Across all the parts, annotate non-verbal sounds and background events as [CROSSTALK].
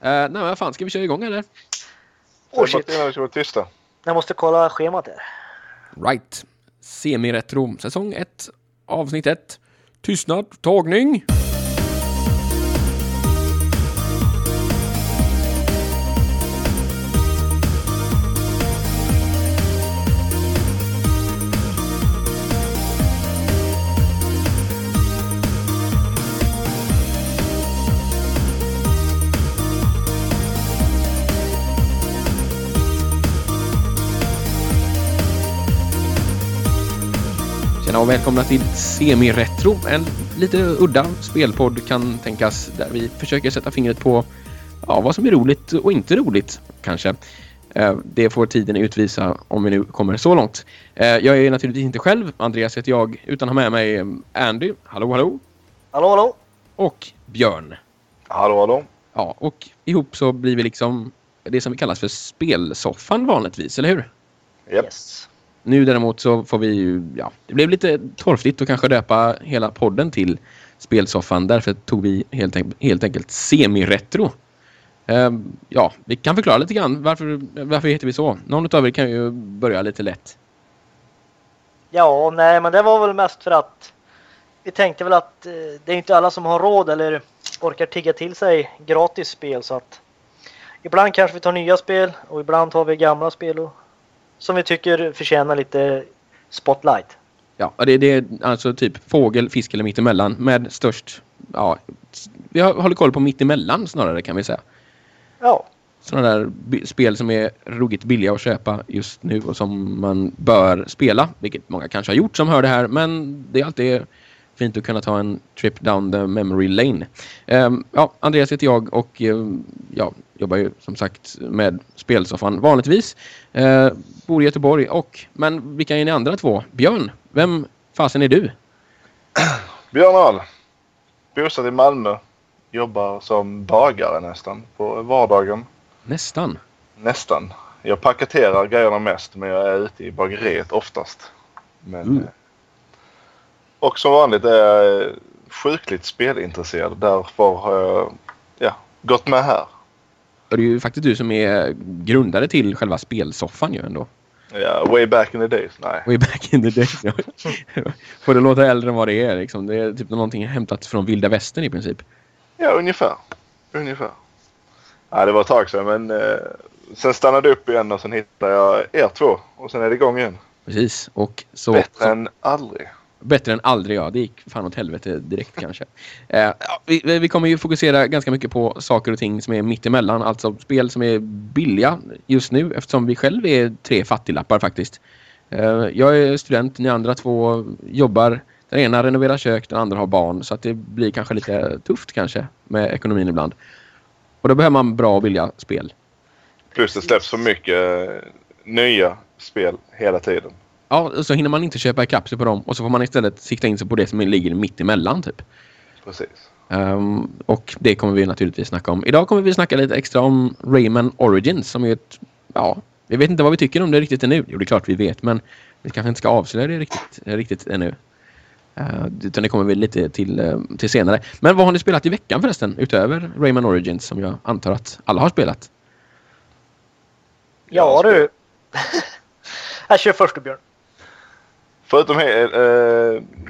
nej men vad fan, ska vi köra igång eller? Oh shit. Ska vara tysta. Jag måste kolla schemat här. Right. Semiretro, säsong 1, avsnitt 1. Tystnad, tagning. Och välkomna till Semiretro, en lite udda spelpodd kan tänkas där vi försöker sätta fingret på ja, vad som är roligt och inte roligt kanske. Eh, det får tiden utvisa om vi nu kommer så långt. Eh, jag är naturligtvis inte själv, Andreas heter jag, utan har med mig Andy. Hallå, hallå! Hallå, hallå! Och Björn. Hallå, hallå! Ja, och ihop så blir vi liksom det som vi kallas för spelsoffan vanligtvis, eller hur? Yep. Yes. Nu däremot så får vi ju, ja, det blev lite torftigt att kanske döpa hela podden till spelsoffan. Därför tog vi helt, helt enkelt semiretro. Uh, ja, vi kan förklara lite grann varför, varför heter vi så. Någon av er kan ju börja lite lätt. Ja, nej, men det var väl mest för att vi tänkte väl att eh, det är inte alla som har råd eller orkar tigga till sig gratis spel så att ibland kanske vi tar nya spel och ibland tar vi gamla spel och som vi tycker förtjänar lite spotlight. Ja, det, det är alltså typ fågel, fisk eller mittemellan med störst... Ja, vi håller koll på mittemellan snarare kan vi säga. Ja. Sådana där spel som är ruggigt billiga att köpa just nu och som man bör spela. Vilket många kanske har gjort som hör det här. Men det är alltid fint att kunna ta en trip down the memory lane. Um, ja, Andreas heter jag och um, ja, jobbar ju som sagt med spelsoffan vanligtvis. Uh, bor i Göteborg och, men vilka är ni andra två? Björn, vem fasen är du? [CLEARS THROAT] Björn Ahl. Bosatt i Malmö. Jobbar som bagare nästan på vardagen. Nästan? Nästan. Jag paketerar grejerna mest men jag är ute i bageriet oftast. Men, mm. Och som vanligt är jag sjukligt spelintresserad. Därför har jag ja, gått med här. Det är ju faktiskt du som är grundare till själva spelsoffan ju ändå. Ja, way back in the days. Nej. Way back in the days, ja. [LAUGHS] Får det låta äldre än vad det är liksom. Det är typ någonting hämtat från vilda västern i princip. Ja, ungefär. Ungefär. Ja, det var ett tag sedan men eh, sen stannade det upp igen och sen hittade jag er två. Och sen är det igång igen. Precis. Och så, Bättre så, än aldrig. Bättre än aldrig, ja. Det gick fan åt helvete direkt kanske. Eh, vi, vi, kommer ju fokusera ganska mycket på saker och ting som är mittemellan. Alltså spel som är billiga just nu eftersom vi själv är tre fattiglappar faktiskt. Eh, jag är student, ni andra två jobbar. Den ena renoverar kök, den andra har barn. Så att det blir kanske lite tufft kanske med ekonomin ibland. Och då behöver man bra och billiga spel. Plus det släpps för mycket nya spel hela tiden. Ja, så hinner man inte köpa ikapp sig på dem och så får man istället sikta in sig på det som ligger mitt emellan typ. Precis. Um, och det kommer vi naturligtvis snacka om. Idag kommer vi snacka lite extra om Rayman Origins som är ett, ja, vi vet inte vad vi tycker om det riktigt ännu. Jo, det är klart vi vet, men vi kanske inte ska avslöja det riktigt, riktigt ännu. Uh, utan det kommer vi lite till, uh, till senare. Men vad har ni spelat i veckan förresten, utöver Rayman Origins som jag antar att alla har spelat? Ja du. jag [LAUGHS] kör först Björn. Förutom uh,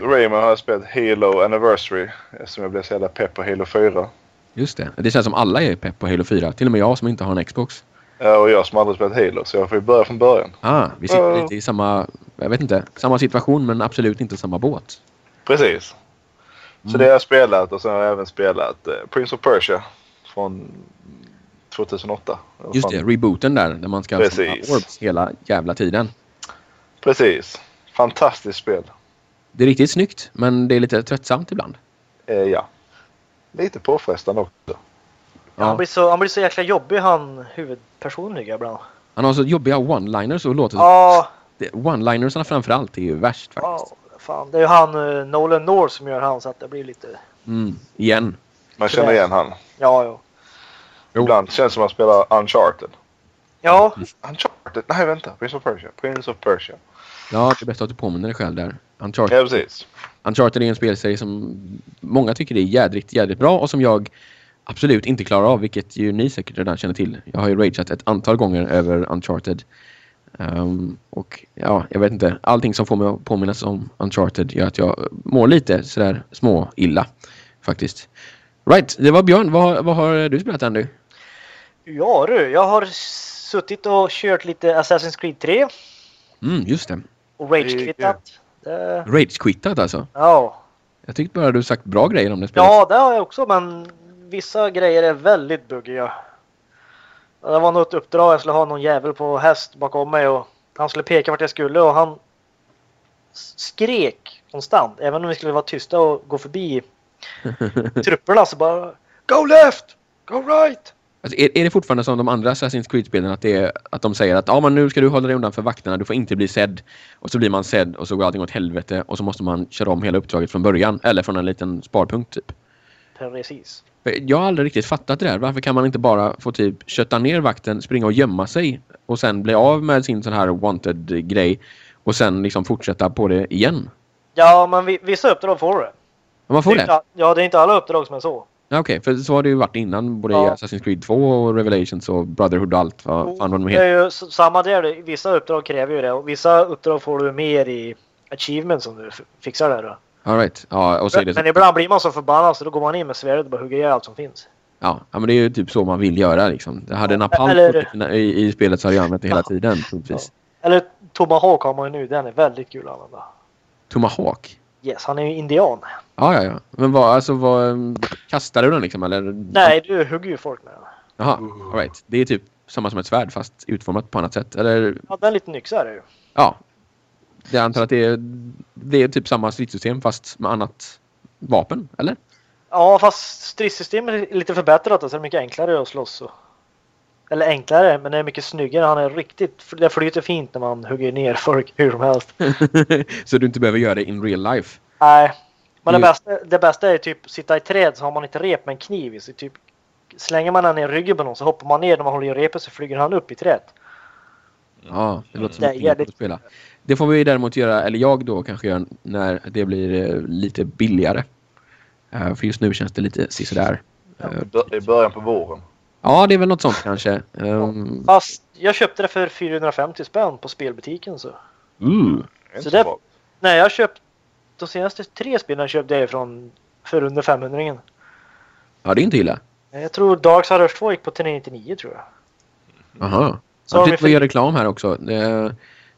Rayman har jag spelat Halo Anniversary som jag blev så jävla pepp på Halo 4. Just det. Det känns som alla är pepp på Halo 4. Till och med jag som inte har en Xbox. Ja, och jag som aldrig spelat Halo så jag får ju börja från början. Ah, vi sitter uh. lite i samma, jag vet inte, samma situation men absolut inte samma båt. Precis. Så mm. det har jag spelat och sen har jag även spelat uh, Prince of Persia från 2008. Just det, rebooten där där man ska Precis. Orbs hela jävla tiden. Precis. Fantastiskt spel. Det är riktigt snyggt, men det är lite tröttsamt ibland. Eh, ja. Lite påfrestande också. Ja. Han, blir så, han blir så jäkla jobbig han huvudpersonen ibland. Han har så jobbiga one-liners och låter... Ja. One-linersarna framförallt är ju värst faktiskt. Ja, fan. Det är ju han uh, Nolan North som gör han så att det blir lite... Mm, igen. Man känner igen han. Ja, ja. Ibland känns det som att man spelar Uncharted. Ja. Uncharted? Nej, vänta. Prince of Persia. Prince of Persia. Ja, det är bäst att du påminner dig själv där. Uncharted. Ja, precis. Uncharted är en spelserie som många tycker är jädrigt, jädrigt bra och som jag absolut inte klarar av, vilket ju ni säkert redan känner till. Jag har ju rageat ett antal gånger över Uncharted. Um, och ja, jag vet inte. Allting som får mig att påminnas om Uncharted gör att jag mår lite sådär små illa faktiskt. Right, det var Björn. Vad, vad har du spelat Andy? Ja du, jag har suttit och kört lite Assassin's Creed 3 Mm, just det. Och rage-kvittat. Det... Rage-quittat alltså. Ja. Jag tyckte bara du sagt bra grejer om det spelet. ja, det har jag också men vissa grejer är väldigt buggiga. Det var något uppdrag, jag skulle ha någon jävel på häst bakom mig och han skulle peka vart jag skulle och han skrek konstant. Även om vi skulle vara tysta och gå förbi [LAUGHS] trupperna så bara Go left! Go right! Alltså, är, är det fortfarande som de andra Assassin's Creed-spelen att, det är, att de säger att ah, men nu ska du hålla dig undan för vakterna, du får inte bli sedd. Och så blir man sedd och så går allting åt helvete och så måste man köra om hela uppdraget från början. Eller från en liten sparpunkt typ. Precis. Jag har aldrig riktigt fattat det där. Varför kan man inte bara få typ kötta ner vakten, springa och gömma sig och sen bli av med sin sån här wanted-grej och sen liksom fortsätta på det igen? Ja, men vi, vissa uppdrag får du. Om man får är det? inte- Ja, det är inte alla uppdrag som är så. Ja, Okej, för så har det ju varit innan. Både Ja. Assassin's Creed 2 och Revelations och Brotherhood och allt. Vad fan vad de det heter. är ju samma där. det- Vissa uppdrag kräver ju det och vissa uppdrag får du mer i achievements som du fixar där då. All right. Ja, och så det så. Men ibland blir man så förbannad så då går man in med svärdet och bara hugger ihjäl allt som finns. Ja, ja, men det är ju typ så man vill göra liksom. Det hade Ja, Napalm eller- i, i spelet så hade jag använt det hela Ja. tiden. troligtvis. Eller Tomahawk har man ju nu. Den är väldigt kul att använda. Tomahawk? Yes, han är ju indian. Ja, ja, ja. Men vad, alltså vad... um, Kastar du den liksom eller? Nej, du hugger ju folk med den. Jaha, all right. Det är typ samma som ett svärd fast utformat på annat sätt. Eller Ja, den är lite yxa är det ju. ja. Jag antar att det är, det är typ samma stridssystem fast med annat vapen, eller? Ja, fast stridssystemet är lite förbättrat så är det mycket enklare att slåss. Och... Eller enklare, men det är mycket snyggare. Han är riktigt... Det flyter fint när man hugger ner folk [LAUGHS] hur som helst. [LAUGHS] så du inte behöver göra det in real life. Nej. Men det Mm. bästa, det bästa är typ sitta i träd så har man inte rep med en kniv i. Så typ slänger man den i ryggen på någon så hoppar man ner när man håller i repet så flyger han upp i trädet. Ja, det låter som Det är ett jävligt... att spela. Det får vi däremot göra, eller jag då kanske gör när det blir eh, lite billigare. Eh, för just nu känns det lite Uh, bör- I början på våren. Ja, det är väl något sånt kanske. Um, Fast jag köpte det för 450 spänn på spelbutiken så. inte Så det-. Nej, jag har köpt de senaste tre spelen köpte jag från för under 500 -ingen. Ja, det är inte illa. Jag tror Darksiders 2 gick på 399 tror jag. Aha. Så Ja, har vi gör reklam här också. Det,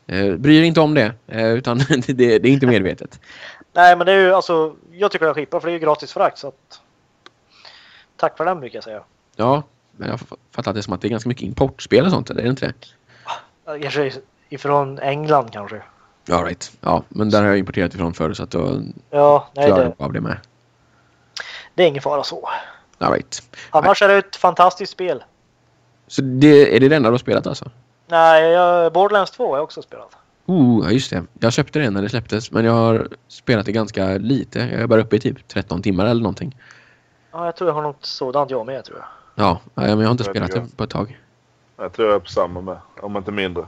eh, bryr inte om det, eh, utan [LAUGHS] det, det är inte medvetet. Nej, men det är ju alltså. Jag tycker det är skitbra för det är ju gratis frakt så att. Tack för den brukar jag säga. Ja, men jag fattar att det är som att det är ganska mycket importspel och sånt, eller är det inte det? Kanske ifrån England kanske. Ja, right. Ja, men där har jag importerat ifrån förr så att då Ja, nej klarar det, jag av det med. det är ingen fara så. Ja, right. Annars är det ett fantastiskt spel. Så det, är det det enda du har spelat alltså? Nej, jag, Borderlands 2 har jag också spelat. Oh, ja just det. Jag köpte det när det släpptes, men jag har spelat det ganska lite. Jag är bara uppe i typ 13 timmar eller någonting. Ja, jag tror jag har något sådant jag med tror jag. Ja, men jag har inte Jag spelat det på ett tag. Jag tror jag är på samma med. Om inte mindre.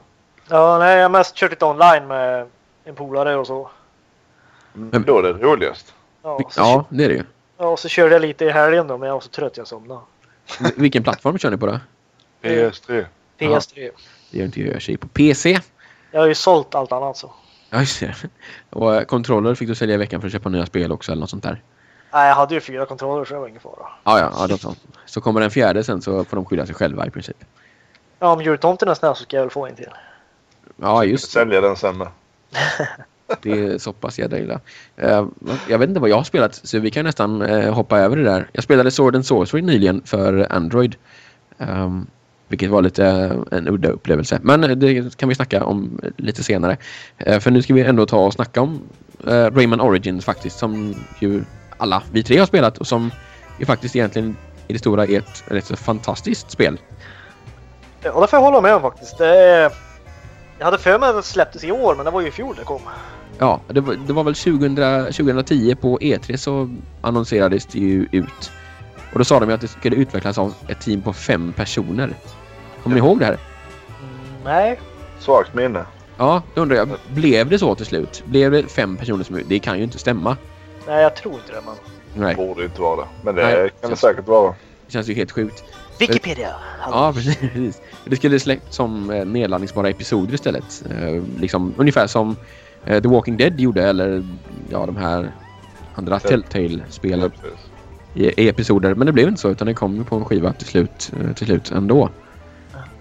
Ja, nej, jag har mest kört lite online med en polare och så. Men då är det roligast. Ja, Ja, det är det ju. ja, och så körde jag lite i helgen då, men jag var så trött jag somnade. Vilken plattform kör ni på då? PS3. PS3. Det gör inte jag, ju på PC. Jag har ju sålt allt annat så. Ja, just det. Och eh, kontroller fick du sälja i veckan för att köpa nya spel också eller något sånt där. Nej, jag hade ju fyra kontroller så det var ingen fara. Ja, ja, ja då så. Så kommer den fjärde sen så får de skylla sig själva i princip. Ja, om jultomten är snäll så ska jag väl få en till. Ja, just det. Sälja den sen med. [LAUGHS] Det är så pass jädra illa. Eh, jag vet inte vad jag har spelat, så vi kan nästan eh, hoppa över det där. Jag spelade Sword and Sorcery nyligen för Android. Ehm, vilket var lite eh, en udda upplevelse. Men det kan vi snacka om lite senare. För nu ska vi ändå ta och snacka om Rayman Origins faktiskt. Som ju alla vi tre har spelat och som ju faktiskt egentligen i det stora är ett rätt så fantastiskt spel. Och det får jag hålla med om faktiskt. Det är... Jag hade för mig att det släpptes i år, men det var ju i fjol det kom. Ja, det var, det var väl 2000, 2010 på E3 så annonserades det ju ut. Och då sa de ju att det skulle utvecklas av ett team på fem personer. Kommer ni ihåg det här? Mm, nej. Svagt minne. Ja, då undrar jag. Blev det så till slut? Blev det fem personer som... Det kan ju inte stämma. Nej, jag tror inte det. Men... Nej. Borde inte vara det. Men det Nej, kan det säkert vara. Det känns ju helt sjukt. Wikipedia. Ja, precis. Det skulle släppts som eh, nedladdningsbara episoder istället. Eh, liksom, ungefär som eh, The Walking Dead gjorde eller ja, de här andra. Telltale-spelen i, episoder. Men det blev inte så utan det kom ju på en skiva till slut, eh, till slut ändå.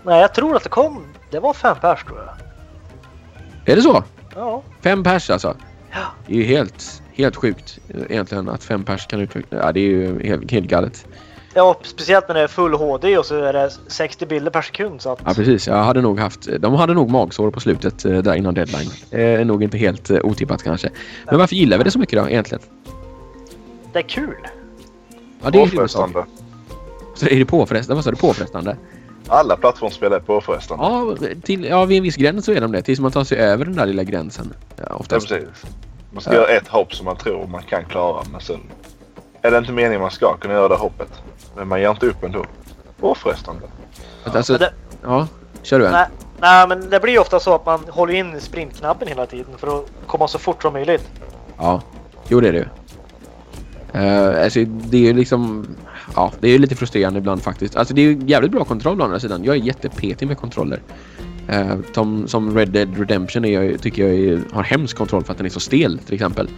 Nej, jag tror att det kom. Det var fem pers tror jag. Är det så? Ja. Fem pers alltså? Ja. Det är ju helt, helt sjukt eh, egentligen att fem pers kan utveckla. Ja, det är ju helt, helt galet. Ja, speciellt när det är full HD och så är det 60 bilder per sekund. Så att... Ja, precis. Jag hade nog haft... De hade nog magsår på slutet eh, där innan deadline. Eh, nog inte helt eh, otippat kanske. Men varför gillar vi det så mycket då egentligen? Det är kul. Ja, det är. Påfrestande. Så är det påfrestande? Vad sa du? Påfrestande? Alla plattformsspel är påfrestande. Ja, till, ja, vid en viss gräns så är de det. Tills man tar sig över den där lilla gränsen. Ja, Ja, oftast. precis. Man ska Ja. göra ett hopp som man tror man kan klara men sen är det inte meningen man ska kunna göra det hoppet. Men man ger inte upp ändå. Påfrestande. Alltså, det, ja, kör du en. nej, nej, men det blir ju ofta så att man håller in sprintknappen hela tiden för att komma så fort som möjligt. Ja, jo det är det ju. Uh, alltså det är ju liksom... Ja, det är ju lite frustrerande ibland faktiskt. Alltså det är ju jävligt bra kontroll å andra sidan. Jag är jättepetig med kontroller. Uh, som, som Red Dead Redemption är tycker jag är, har hemsk kontroll för att den är så stel till exempel.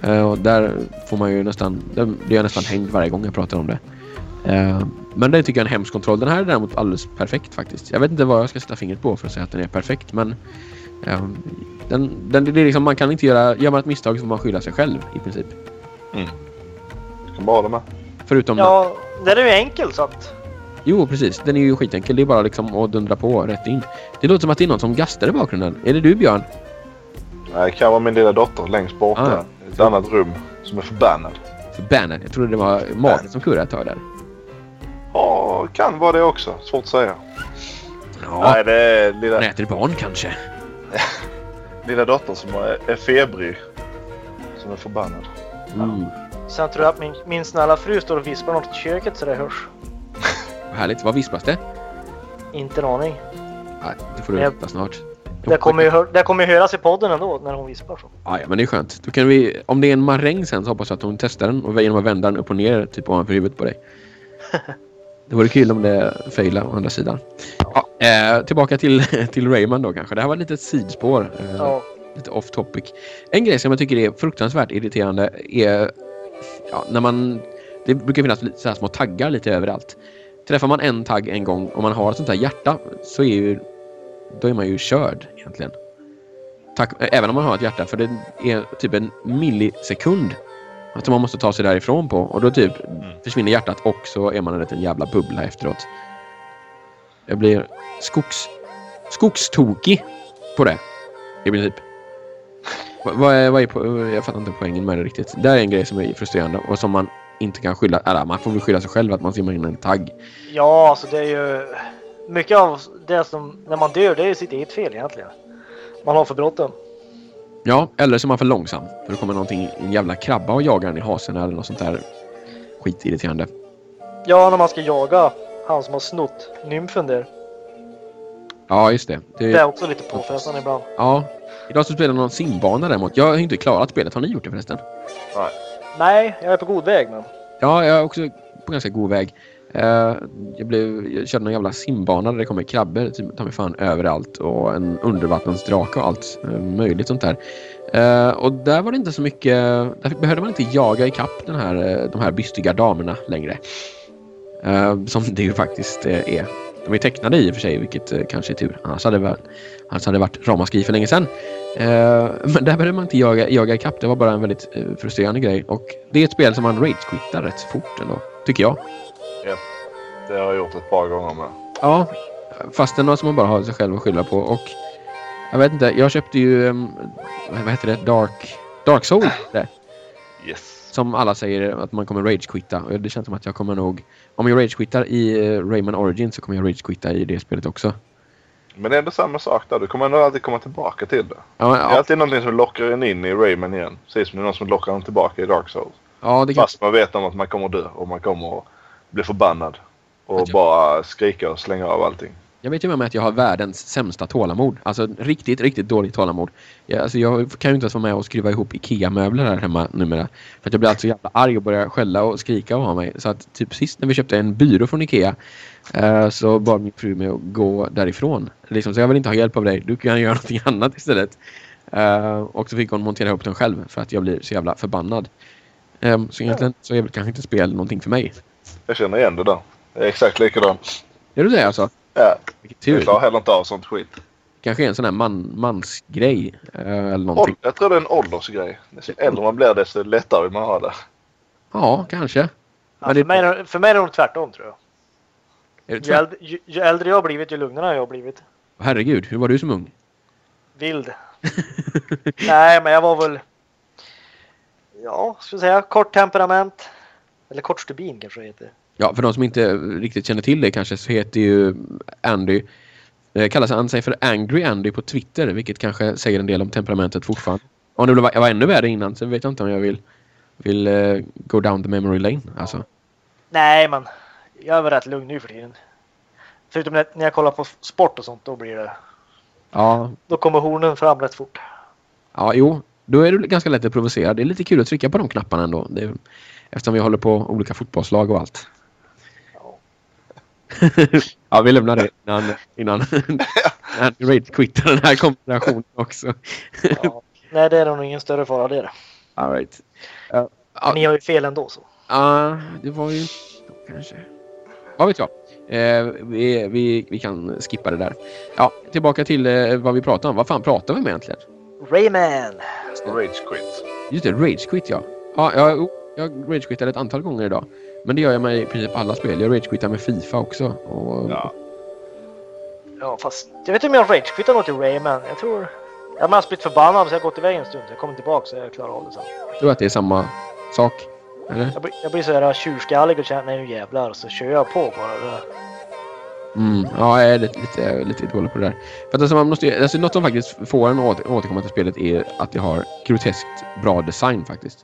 Eh, och där får man ju nästan... Där blir jag nästan hängd varje gång jag pratar om det. Eh, men det tycker jag är en hemsk kontroll. Den här är däremot alldeles perfekt faktiskt. Jag vet inte vad jag ska sätta fingret på för att säga att den är perfekt men... eh, den, den, det är liksom, man kan inte göra... Gör man ett misstag så får man skylla sig själv i princip. Jag kan bara hålla med. Förutom... Ja, den är ju enkel så att... Jo precis, den är ju skitenkel. Det är bara liksom att dundra på rätt in. Det låter som att det är någon som gastar i bakgrunden. Är det du Björn? Nej, Det kan vara min lilla dotter längst bort Ah. I ett annat rum som är förbannad. Förbannad. Jag trodde det var maten som kurrade ett tag där. Ja, kan vara det också. Svårt att säga. Ja, Nej, det är lilla, han äter barn kanske. [LAUGHS] lilla dottern som är, är febrig. Som är förbannad. Mm. Sen tror jag att min, min snälla fru står och vispar något i köket så det hörs. Vad härligt. Vad vispas det? Inte en aning. Nej, det får du Jag- veta snart. Det kommer ju, det kommer ju höras i podden ändå när hon vispar så. Ja, ja, men det är skönt. Då kan vi, om det är en maräng sen så hoppas jag att hon testar den och genom att vända den upp och ner typ ovanför huvudet på dig. [LAUGHS] Det vore kul om det failar å andra sidan. Ja, eh, tillbaka till, [LAUGHS] till Rayman då kanske. Det här var lite ett sidospår. Eh, Ja. lite off topic. En grej som jag tycker är fruktansvärt irriterande är ja, när man... Det brukar finnas så här små taggar lite överallt. Träffar man en tagg en gång och man har ett sånt här hjärta så är ju... Då är man ju körd egentligen. Tack, även om man har ett hjärta för det är typ en millisekund att man måste ta sig därifrån på och då typ försvinner hjärtat och så är man en liten jävla bubbla efteråt. Jag blir skogs... skogstokig på det. I princip. Vad, är, vad är jag fattar inte poängen med det riktigt. Det är en grej som är frustrerande och som man inte kan skylla... Eller man får väl skylla sig själv att man simmar in en tagg. Ja, alltså det är ju... Mycket av det som... När man dör, det är ju sitt eget fel egentligen. Man har för bråttom. Ja, eller så är man för långsam. För då kommer någonting, en jävla krabba och jagar en i hasen eller något sånt där skitirriterande. Ja, när man ska jaga han som har snott nymfen där. Ja, just det. det Det är också lite påfrestande ibland. Ja. Idag så spelar någon simbana däremot. Jag har inte klarat spelet. Har ni gjort det förresten? Nej. Nej, jag är på god väg men... Ja, jag är också på ganska god väg. Eh, jag, blev, jag körde någon jävla simbana där det kommer krabbor ta typ, mig fan överallt och en undervattensdrake och allt eh, möjligt sånt där. Eh, och där var det inte så mycket, där behövde man inte jaga ikapp den här, de här bystiga damerna längre. Som det ju faktiskt är. De är tecknade i och för sig, vilket kanske är tur. Annars hade det varit, annars hade det varit ramaskri för länge sedan. Eh, men där behövde man inte jaga, jaga ikapp. Det var bara en väldigt eh, frustrerande grej. Och det är ett spel som man rage-quittar rätt fort ändå, tycker jag. Det har jag gjort ett par gånger med. Ja, fast det är något som man bara har sig själv att skylla på. Och jag vet inte, jag köpte ju, um, vad heter det, Dark, Dark Soul. Det, Yes. som alla säger att man kommer rage-quitta. Och det känns som att jag kommer nog, om jag rage-quittar i uh, Rayman Origins så kommer jag rage-quitta i det spelet också. Men det är ändå samma sak där. Du kommer ändå alltid komma tillbaka till det. Ja, men, Det är alltid någonting som lockar en in i Rayman igen. Precis som det är någon som lockar en tillbaka i Dark Souls. ja, det kan, Fast man vet om att man kommer dö och man kommer att bli förbannad. Och jag- bara skrika och slänga av allting. Jag vet ju med mig att jag har världens sämsta tålamod. Alltså riktigt, riktigt dåligt tålamod. Jag, alltså, jag kan ju inte ens vara med och skruva ihop IKEA-möbler här hemma numera. För att jag blir alltså jävla arg och börjar skälla och skrika och ha mig. Så att typ sist när vi köpte en byrå från IKEA eh, så bad min fru mig att gå därifrån. Liksom, så jag vill inte ha hjälp av dig. Du kan göra [LAUGHS] någonting annat istället. Eh, och så fick hon montera ihop den själv för att jag blir så jävla förbannad. Eh, så egentligen så är väl kanske inte spel någonting för mig. Jag känner igen det där. Jag är exakt likadan. Är du det alltså? Ja, Vilket jag tur. klarar heller inte av sånt skit. Kanske är en sån här man, mansgrej. Eh, eller någonting. Jag tror det är en åldersgrej. Desto äldre man blir desto lättare vill man ha det. Ja, kanske. Ja, det- för, mig, är det- för mig är det nog tvärtom tror jag. Ju äldre, ju, ju äldre jag har blivit, ju lugnare har jag blivit. Herregud, hur var du som ung? Vild. [LAUGHS] Nej, men jag var väl... Ja, ska vi säga kort temperament. Eller kort stubin kanske det heter. Ja, för de som inte riktigt känner till det kanske så heter ju Andy eh, kallas han sig för Angry Andy på Twitter, vilket kanske säger en del om temperamentet fortfarande. Om det var, var ännu värre innan så vet jag inte om jag vill, vill eh, go down the memory lane. Alltså. Nej, men jag är väl rätt lugn nu för tiden. Förutom när, när jag kollar på sport och sånt, då blir det... Ja, Då kommer hornen fram rätt fort. ja, jo. Då är du ganska lätt att provocera. Det är lite kul att trycka på de knapparna ändå. Det eftersom vi håller på olika fotbollslag och allt. Ja. [LAUGHS] ja, vi lämnar det innan, innan, innan rage-quittar den här kombinationen också. Ja. Nej, det är nog ingen större fara det. All right. Ja, ja, Ni har ju fel ändå så. Ja, det var ju kanske. Vad vet jag. Eh, vi, vi, vi kan skippa det där. Ja, tillbaka till eh, vad vi pratade om. Vad fan pratar vi om egentligen? Rayman! Rage quit. Just det, Rage Quit ja. Ja, jag, oh, jag Rage ett antal gånger idag. Men det gör jag med i princip alla spel. Jag Rage Quittar med Fifa också. Och, Ja. Ja, fast jag vet inte om jag rage-quittar något i Rayman. Jag tror... Jag har blivit förbannad så jag har gått iväg en stund. Jag kommer tillbaka så jag klarar av det sen. Jag tror att det är samma sak. Eller? Jag blir, jag blir så här tjurskallig och känner nej nu jävlar så kör jag på bara. Det. Mm, ja, jag är lite, lite, lite dålig på det där. För att alltså, man måste, alltså, något som faktiskt får en att åter, återkomma till spelet är att det har groteskt bra design faktiskt.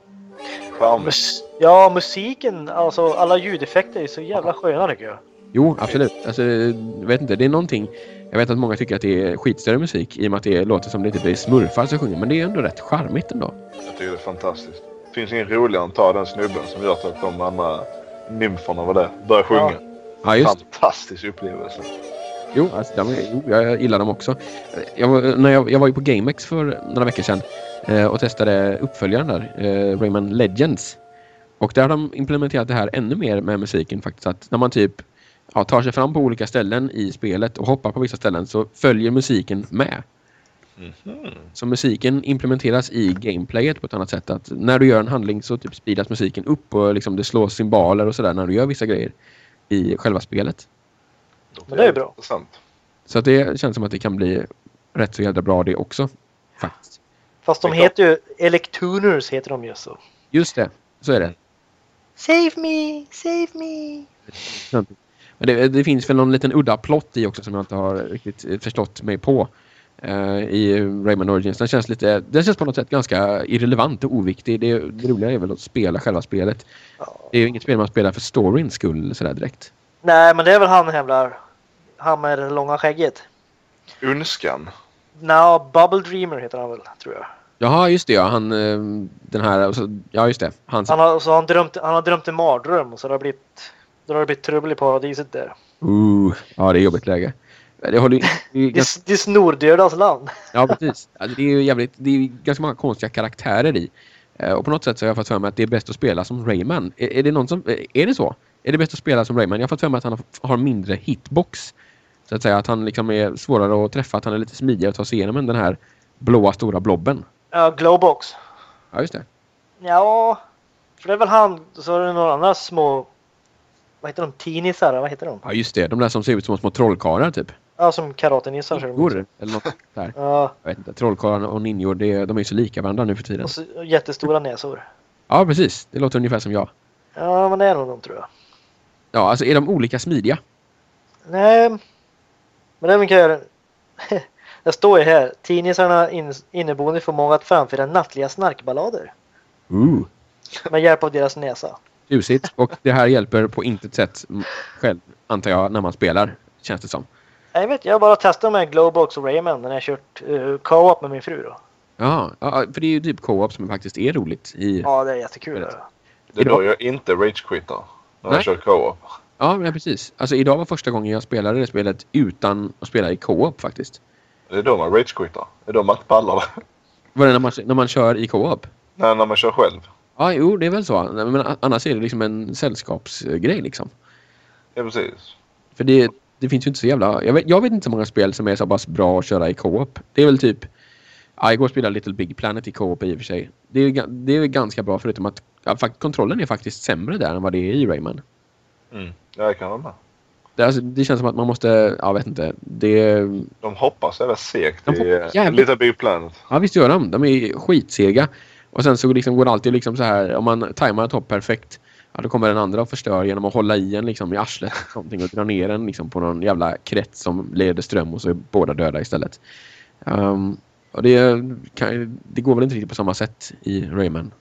Charmigt. Mus- ja, musiken, alltså alla ljudeffekter är så jävla sköna tycker jag. Jo, absolut. Alltså, jag vet inte, det är någonting. Jag vet att många tycker att det är skitstörre musik i och med att det låter som det inte blir smurfar som sjunger. Men det är ändå rätt charmigt ändå. Jag tycker det är fantastiskt. Finns ingen roligare än att ta den snubben som gör att de andra nymferna var det börjar sjunga. Ja, just Fantastisk upplevelse. Jo, alltså, de, jo, jag gillar dem också. Jag, när jag, jag var ju på GameX för några veckor sedan eh, och testade uppföljaren där, eh, Rayman Legends. Och där har de implementerat det här ännu mer med musiken faktiskt. Att när man typ ja, tar sig fram på olika ställen i spelet och hoppar på vissa ställen så följer musiken med. Mhm. Så musiken implementeras i gameplayet på ett annat sätt. Att när du gör en handling så typ speedas musiken upp och liksom det slås symboler och sådär när du gör vissa grejer i själva spelet. Men det är bra. Så att det känns som att det kan bli rätt så jävla bra det också. Faktiskt. Fast de heter ju Electuners heter de ju så. Just det, så är det. Save me, save me. Men det, det finns väl någon liten udda plott i också som jag inte har riktigt eh, förstått mig på. Eh, I Rayman Origins. Den känns, lite, den känns på något sätt ganska irrelevant och oviktig. Det, det roliga är väl att spela själva spelet. Ja. Det är ju inget spel man spelar för storyns skull sådär direkt. Nej, men det är väl han jävla... Han med det långa skägget. Önskan. Nå, Bubble Dreamer heter han väl, tror jag. Jaha, just det ja. Han, eh, den här, alltså, ja just det. Han, Han har, så han, drömt, han har drömt en mardröm och så har det blivit, då har det blivit trubbel i paradiset där. uh, ja, det är jobbigt läge. Det håller [LAUGHS] det är ganska- det är snordödas land. Ja, precis. Alltså, det är ju jävligt, det är ganska många konstiga karaktärer i. Eh, och på något sätt så har jag fått för mig att det är bäst att spela som Rayman. Är, är det någon som, eh, är det så? Är det bäst att spela som Rayman? Jag har fått för mig att han har, mindre hitbox. Så att säga att han liksom är svårare att träffa, att han är lite smidigare att ta sig igenom än den här blåa stora blobben. Ja, Glowbox. Ja, just det. Ja, för det är väl han, så är det några andra små, vad heter de, teeniesar, vad heter de? Ja, just det. De där som ser ut som små trollkarlar typ. Ja, som karatenissar. ser de eller något där. [LAUGHS] Ja, Jag vet inte. Trollkarlar och ninjor, det, de är ju så lika varandra nu för tiden. och så jättestora näsor. Ja, precis. Det låter ungefär som jag. Ja, men det är nog de tror jag. Ja, alltså är de olika smidiga? Nej, men även kan göra... Det står ju här, teeniesarna in, inneboende förmåga att framföra nattliga snarkballader Ooh. med hjälp av deras näsa. tjusigt. Och det här hjälper på intet sätt själv, antar jag, när man spelar. Känns det som. Jag vet, jag har bara testat med Globox och Rayman när jag har kört uh, co-op med min fru då. Ja, för det är ju typ co-op som faktiskt är roligt. I... Ja, det är jättekul. Det är då jag inte rage-quittar. När Nej. jag kör co-op. Ja, men precis. Alltså idag var första gången jag spelade det spelet utan att spela i co-op faktiskt. Det är då man rage-quittar. Det är då man inte pallar det. Var det när man, när man kör i co-op? Nej, när man kör själv. Ja, jo, det är väl så. Men annars är det liksom en sällskapsgrej liksom. Ja, precis. För det, det finns ju inte så jävla... Jag vet, jag vet inte så många spel som är så pass bra att köra i co-op. Det är väl typ... Ja, igår spelade jag Little Big Planet i co-op i och för sig. Det är, det är ganska bra förutom att ja, kontrollen är faktiskt sämre där än vad det är i Rayman. Mm. Ja, jag kan vara med. Det, alltså, det känns som att man måste... Jag vet inte. Det... De hoppar så jävla segt De i eh, jävligt- Little Big Planet. Ja, visst gör de. De är skitsega. Och sen så liksom går det alltid liksom så här, om man tajmar ett hopp perfekt, ja, då kommer den andra och förstör genom att hålla i en liksom i arslet någonting och dra ner en liksom på någon jävla krets som leder ström och så är båda döda istället. Ehm, och det, kan, det går väl inte riktigt på samma sätt i Rayman.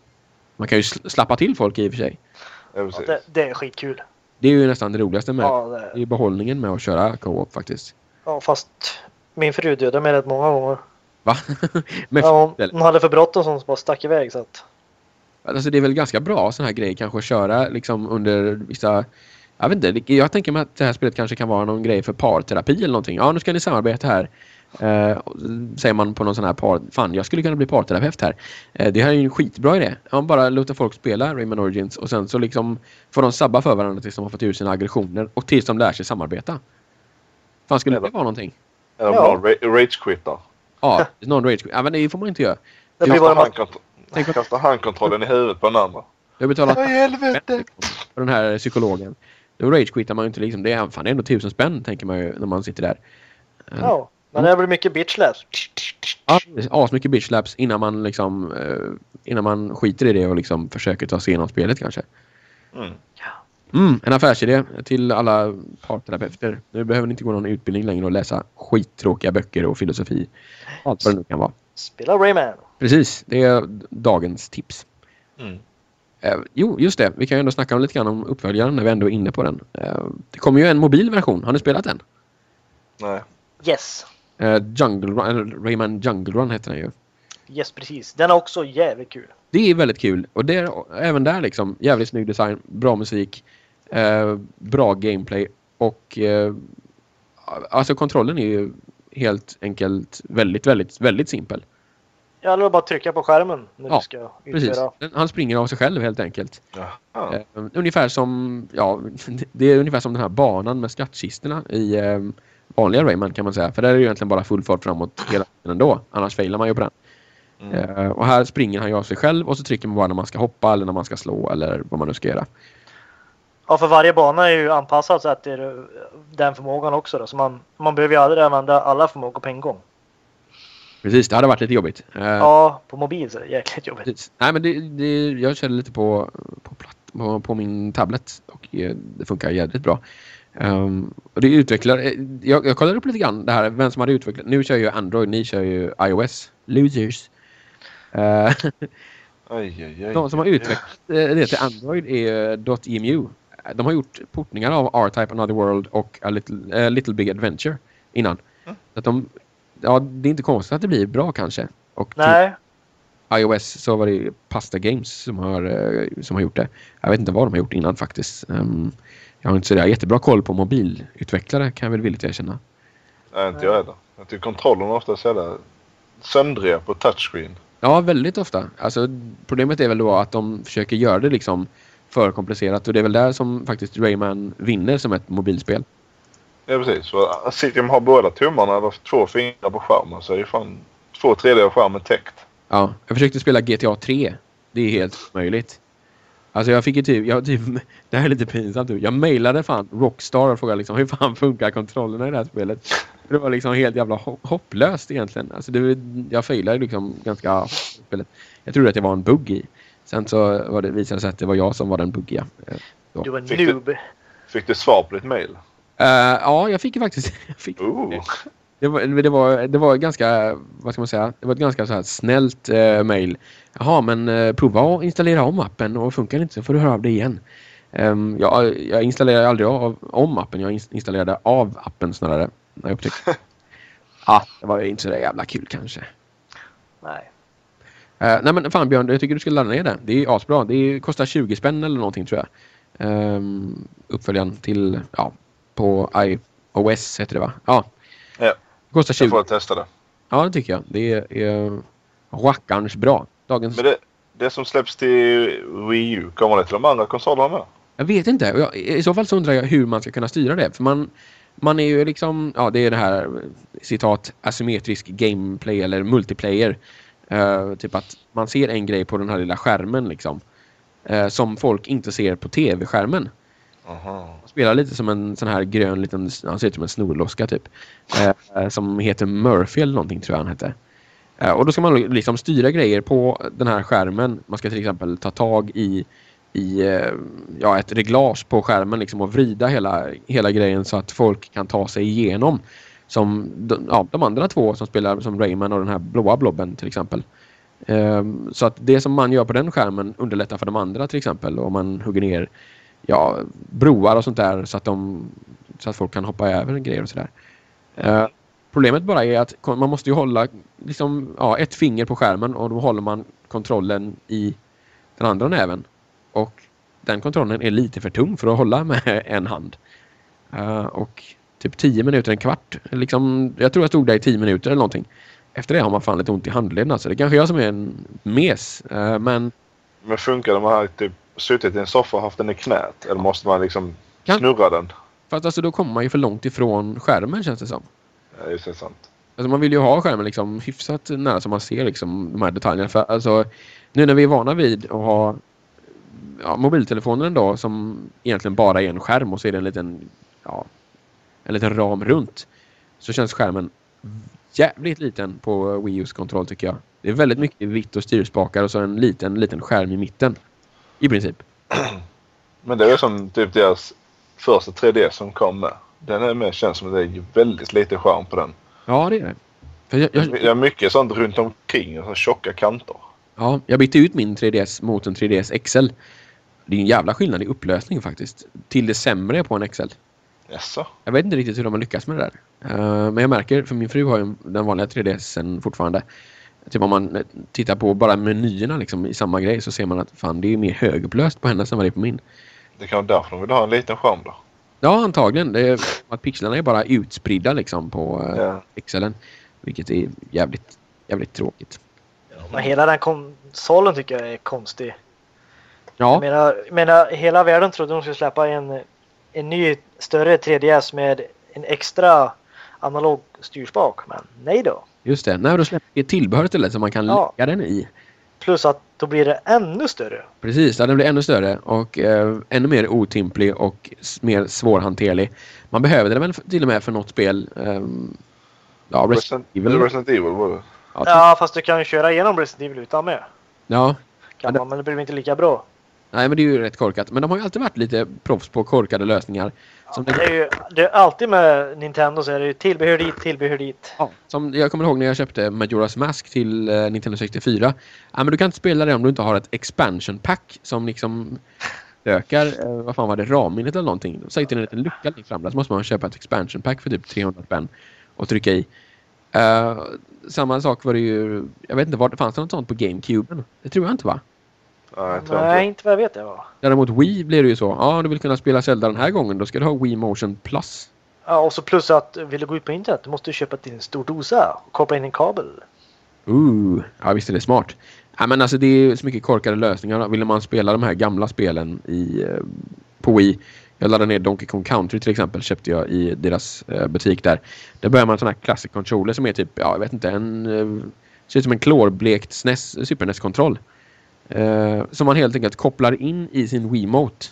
Man kan ju sl- slappa till folk i och för sig. Ja, det, det är skitkul. Det är ju nästan det roligaste med Ja, det det, är behållningen med att köra co-op faktiskt. ja, fast min fru dödade mig rätt många gånger. Va? [LAUGHS] Med Ja, hon, hon hade för bråttom som bara stack iväg så att... Alltså det är väl ganska bra sån här grej kanske att köra liksom under vissa... Jag vet inte, jag tänker mig att det här spelet kanske kan vara någon grej för parterapi eller någonting. Ja, nu ska ni samarbeta här. Eh, säger man på någon sån här par... Fan, jag skulle kunna bli parterapeut här. Eh, det här är ju en skitbra idé. Man bara låter folk spela Rayman Origins och sen så liksom får de sabba för varandra tills de har fått ur sina aggressioner och tills de lär sig samarbeta. Fan, skulle det vara någonting? Om Ja. någon ra- rage-quittar. Ja, [LAUGHS] någon rage... Ja, men det får man inte göra. Det blir bara handkont- Tänk på- Kasta handkontrollen i huvudet på den andra. Jag betalar Vad i helvete! för den här psykologen. Då ragequittar man ju inte liksom. Det är, fan, det är ändå tusen spänn tänker man ju när man sitter där. Ja, men det blir mycket bitch slaps. Ja, asmycket bitch slaps innan man liksom eh, innan man skiter i det och liksom försöker ta sig igenom spelet kanske. Mm. Mm, en affärsidé till alla parterapeuter. Nu behöver ni inte gå någon utbildning längre och läsa skittråkiga böcker och filosofi. Allt vad det nu kan vara. Spela Rayman. Precis, det är dagens tips. Mm. Eh, jo, just det. Vi kan ju ändå snacka om lite grann om uppföljaren när vi ändå är inne på den. Eh, det kommer ju en mobil version. Har ni spelat den? Nej. Yes. Eh, Jungle Run, Rayman Jungle Run heter den ju. Yes, precis. Den är också jävligt kul. Det är väldigt kul. Och det är, även där liksom jävligt snygg design, bra musik, eh, bra gameplay och eh, alltså kontrollen är ju helt enkelt väldigt, väldigt, väldigt simpel. Jag gäller bara att trycka på skärmen när Ja, du ska Precis. utföra. Han springer av sig själv helt enkelt. Jaha. Eh, ungefär som, ja, [LAUGHS] det är ungefär som den här banan med skattkistorna i eh, vanliga Rayman kan man säga. För där är det ju egentligen bara full fart framåt hela tiden ändå. Annars failar man ju på den. Mm. Eh, och här springer han ju av sig själv och så trycker man bara när man ska hoppa eller när man ska slå eller vad man nu ska göra. Ja, för varje bana är ju anpassad så att det är den förmågan också då. Så man, man behöver ju aldrig använda alla förmågor på en gång. Precis, det hade varit lite jobbigt. Eh, Ja, på mobil så är det jäkligt jobbigt. precis. Nej men det, det, jag körde lite på, på, platt, på, på min tablet och eh, det funkar jävligt bra. Um, och det utvecklar, eh, jag, jag kollade upp lite grann det här, vem som hade utvecklat. Nu kör ju Android, ni kör ju iOS. Losers. Eh, Aj, aj, aj. De som har utvecklat det till Android är .emu. De har gjort portningar av R-Type Another World och A Little, eh, Little Big Adventure innan. Mm. Så att de, ja, det är inte konstigt att det blir bra kanske. Och Nej, till iOS så var det Pasta Games som har, eh, som har gjort det. Jag vet inte vad de har gjort innan faktiskt. Ehm, jag har inte så där jättebra koll på mobilutvecklare kan jag väl villigt erkänna. Nej, inte jag heller. Jag tycker kontrollerna ofta är så jävla söndriga på touchscreen. Ja, väldigt ofta. Alltså, problemet är väl då att de försöker göra det liksom för komplicerat och det är väl där som faktiskt Rayman vinner som ett mobilspel. Ja, precis. För sitter man har båda tummarna eller två fingrar på skärmen så är ju fan två tredjedelar av skärmen täckt. Ja, jag försökte spela GTA 3. Det är helt möjligt. Alltså jag fick ju typ, jag typ, [LAUGHS] det här är lite pinsamt nu. Jag mejlade fan Rockstar och frågade liksom hur fan funkar kontrollerna i det här spelet. För det var liksom helt jävla ho- hopplöst egentligen. Alltså det, jag failade liksom ganska spelet. Jag trodde att det var en bugg i. Sen så var det, visade det sig att det var jag som var den buggiga. Du var en Fick du- noob. Fick du svar på ditt mail? Eh, ja, jag fick ju faktiskt... [LAUGHS] Jag fick, det, var, det, var, det var ganska, vad ska man säga, det var ett ganska så här snällt uh, mail. Jaha, men uh, prova att installera om appen och funkar det inte så får du höra av dig igen. Um, jag, jag installerade aldrig av, om appen, jag ins- installerade av appen snarare. När jag upptäckte. [LAUGHS] ja, det var ju inte så jävla kul kanske. Nej. Uh, nej men fan Björn, jag tycker du ska ladda ner det. Det är asbra. Det kostar 20 spänn eller någonting tror jag. Um, uppföljaren till, ja, på iOS heter det va? Ja. Ja. Det kostar 20. Jag får testa det. Ja, det tycker jag. Det är, är rackarns bra. Dagens... Men det, det som släpps till Wii U, kommer det till de andra konsolerna med? Jag vet inte. Jag, I så fall så undrar jag hur man ska kunna styra det. För man, man är ju liksom, ja det är det här citat asymmetrisk gameplay eller multiplayer. Uh, typ att man ser en grej på den här lilla skärmen liksom. Uh, som folk inte ser på tv-skärmen. Aha. Spelar lite som en sån här grön liten, han ser ut som en snorloska typ. Eh, eh som heter Murphy eller någonting tror jag han hette. Eh, och då ska man liksom styra grejer på den här skärmen. Man ska till exempel ta tag i i eh, ja, ett reglage på skärmen liksom och vrida hela, hela grejen så att folk kan ta sig igenom. Som de, ja, de andra två som spelar som Rayman och den här blåa blobben till exempel. Så att det som man gör på den skärmen underlättar för de andra till exempel. Om man hugger ner ja, broar och sånt där så att, de, så att folk kan hoppa över grejer och sådär. Uh, problemet bara är att man måste ju hålla liksom, ja, ett finger på skärmen och då håller man kontrollen i den andra näven. Och den kontrollen är lite för tung för att hålla med [LAUGHS] en hand. Uh, och typ 10 minuter, en kvart. Liksom, jag tror jag stod där i 10 minuter eller någonting. Efter det har man fan lite ont i handleden. Alltså. Det kanske jag som är en mes. Uh, men... Men funkar man har typ suttit i en soffa och haft den i knät? Eller måste man liksom kan... snurra den? Fast alltså då kommer man ju för långt ifrån skärmen känns det som. Ja, just det, sant. Alltså man vill ju ha skärmen liksom hyfsat nära så man ser liksom de här detaljerna. För alltså, nu när vi är vana vid att ha ja, mobiltelefoner ändå som egentligen bara är en skärm och så är det en liten, ja, en liten ram runt. Så känns skärmen jävligt liten på Wii U's kontroll tycker jag. Det är väldigt mycket vitt och styrspakar och så en liten, liten skärm i mitten. I princip. [CLEARS THROAT] Men det är som typ deras första 3D som kom med. Den är med, känns som att det är väldigt lite skärm på den. Ja, det är det. För jag, jag... Det är mycket sånt runt omkring och så tjocka kanter. Ja, jag bytte ut min 3DS mot en 3DS XL. Det är en jävla skillnad i upplösning faktiskt. Till det sämre på en XL. Jaså? Jag vet inte riktigt hur de har lyckats med det där. Uh, men jag märker, för min fru har ju den vanliga 3DSen fortfarande. Typ om man tittar på bara menyerna liksom, i samma grej så ser man att fan det är mer högupplöst på hennes än vad det är på min. Det kan vara därför de vill ha en liten skärm då? Ja, antagligen. Det är, att pixlarna är bara utspridda liksom på ja. XLen. Vilket är jävligt, jävligt tråkigt. Ja, men hela den konsolen tycker jag är konstig. Ja. Jag menar, menar, hela världen trodde de skulle släppa en, en ny större 3DS med en extra analog styrspak. Men nej då. Just det. Nej, då släpper vi tillbehör istället som man kan ja. lägga den i. Plus att då blir det ännu större. Precis, ja, den blir ännu större och eh, ännu mer otymplig och mer svårhanterlig. Man behöver den väl till och med för något spel. Eh, ja, Resident Evil. Resident Evil var det. Ja, ja, fast du kan ju köra igenom Resident Evil utan med. Ja. Kan man, men det blir inte lika bra. Nej, men det är ju rätt korkat. Men de har ju alltid varit lite proffs på korkade lösningar. Ja, det, är ju, det är alltid med Nintendo så är det ju tillbehör dit, tillbehör dit. Ja, som jag kommer ihåg när jag köpte Majora's Mask till eh, Nintendo 64. Ja, men du kan inte spela det om du inte har ett expansion pack som liksom ökar, eh, vad fan var det, ramminnet eller någonting. Säger till en liten lucka längst fram där så måste man köpa ett expansion pack för typ 300 spänn och trycka i. Uh, samma sak var det ju, jag vet inte, var, fanns det något sånt på GameCube? Det tror jag inte va? Nej, Nej inte vad jag vet. Jag Däremot Wii blir det ju så. Ja, du vill kunna spela Zelda den här gången. Då ska du ha Wii Motion Plus. Ja, och så plus att vill du gå ut på internet du måste du köpa till en stor dosa och koppla in en kabel. Ooh, ja visst är det smart. Ja, men alltså det är så mycket korkade lösningar. Vill man spela de här gamla spelen i, eh, på Wii. Jag laddade ner Donkey Kong Country till exempel. Köpte jag i deras eh, butik där. Där börjar man en sån här classic controller som är typ, ja jag vet inte, en... Eh, ser ut som en klorblekt SNES, Super NES-kontroll. Eh, som man helt enkelt kopplar in i sin Wiimote.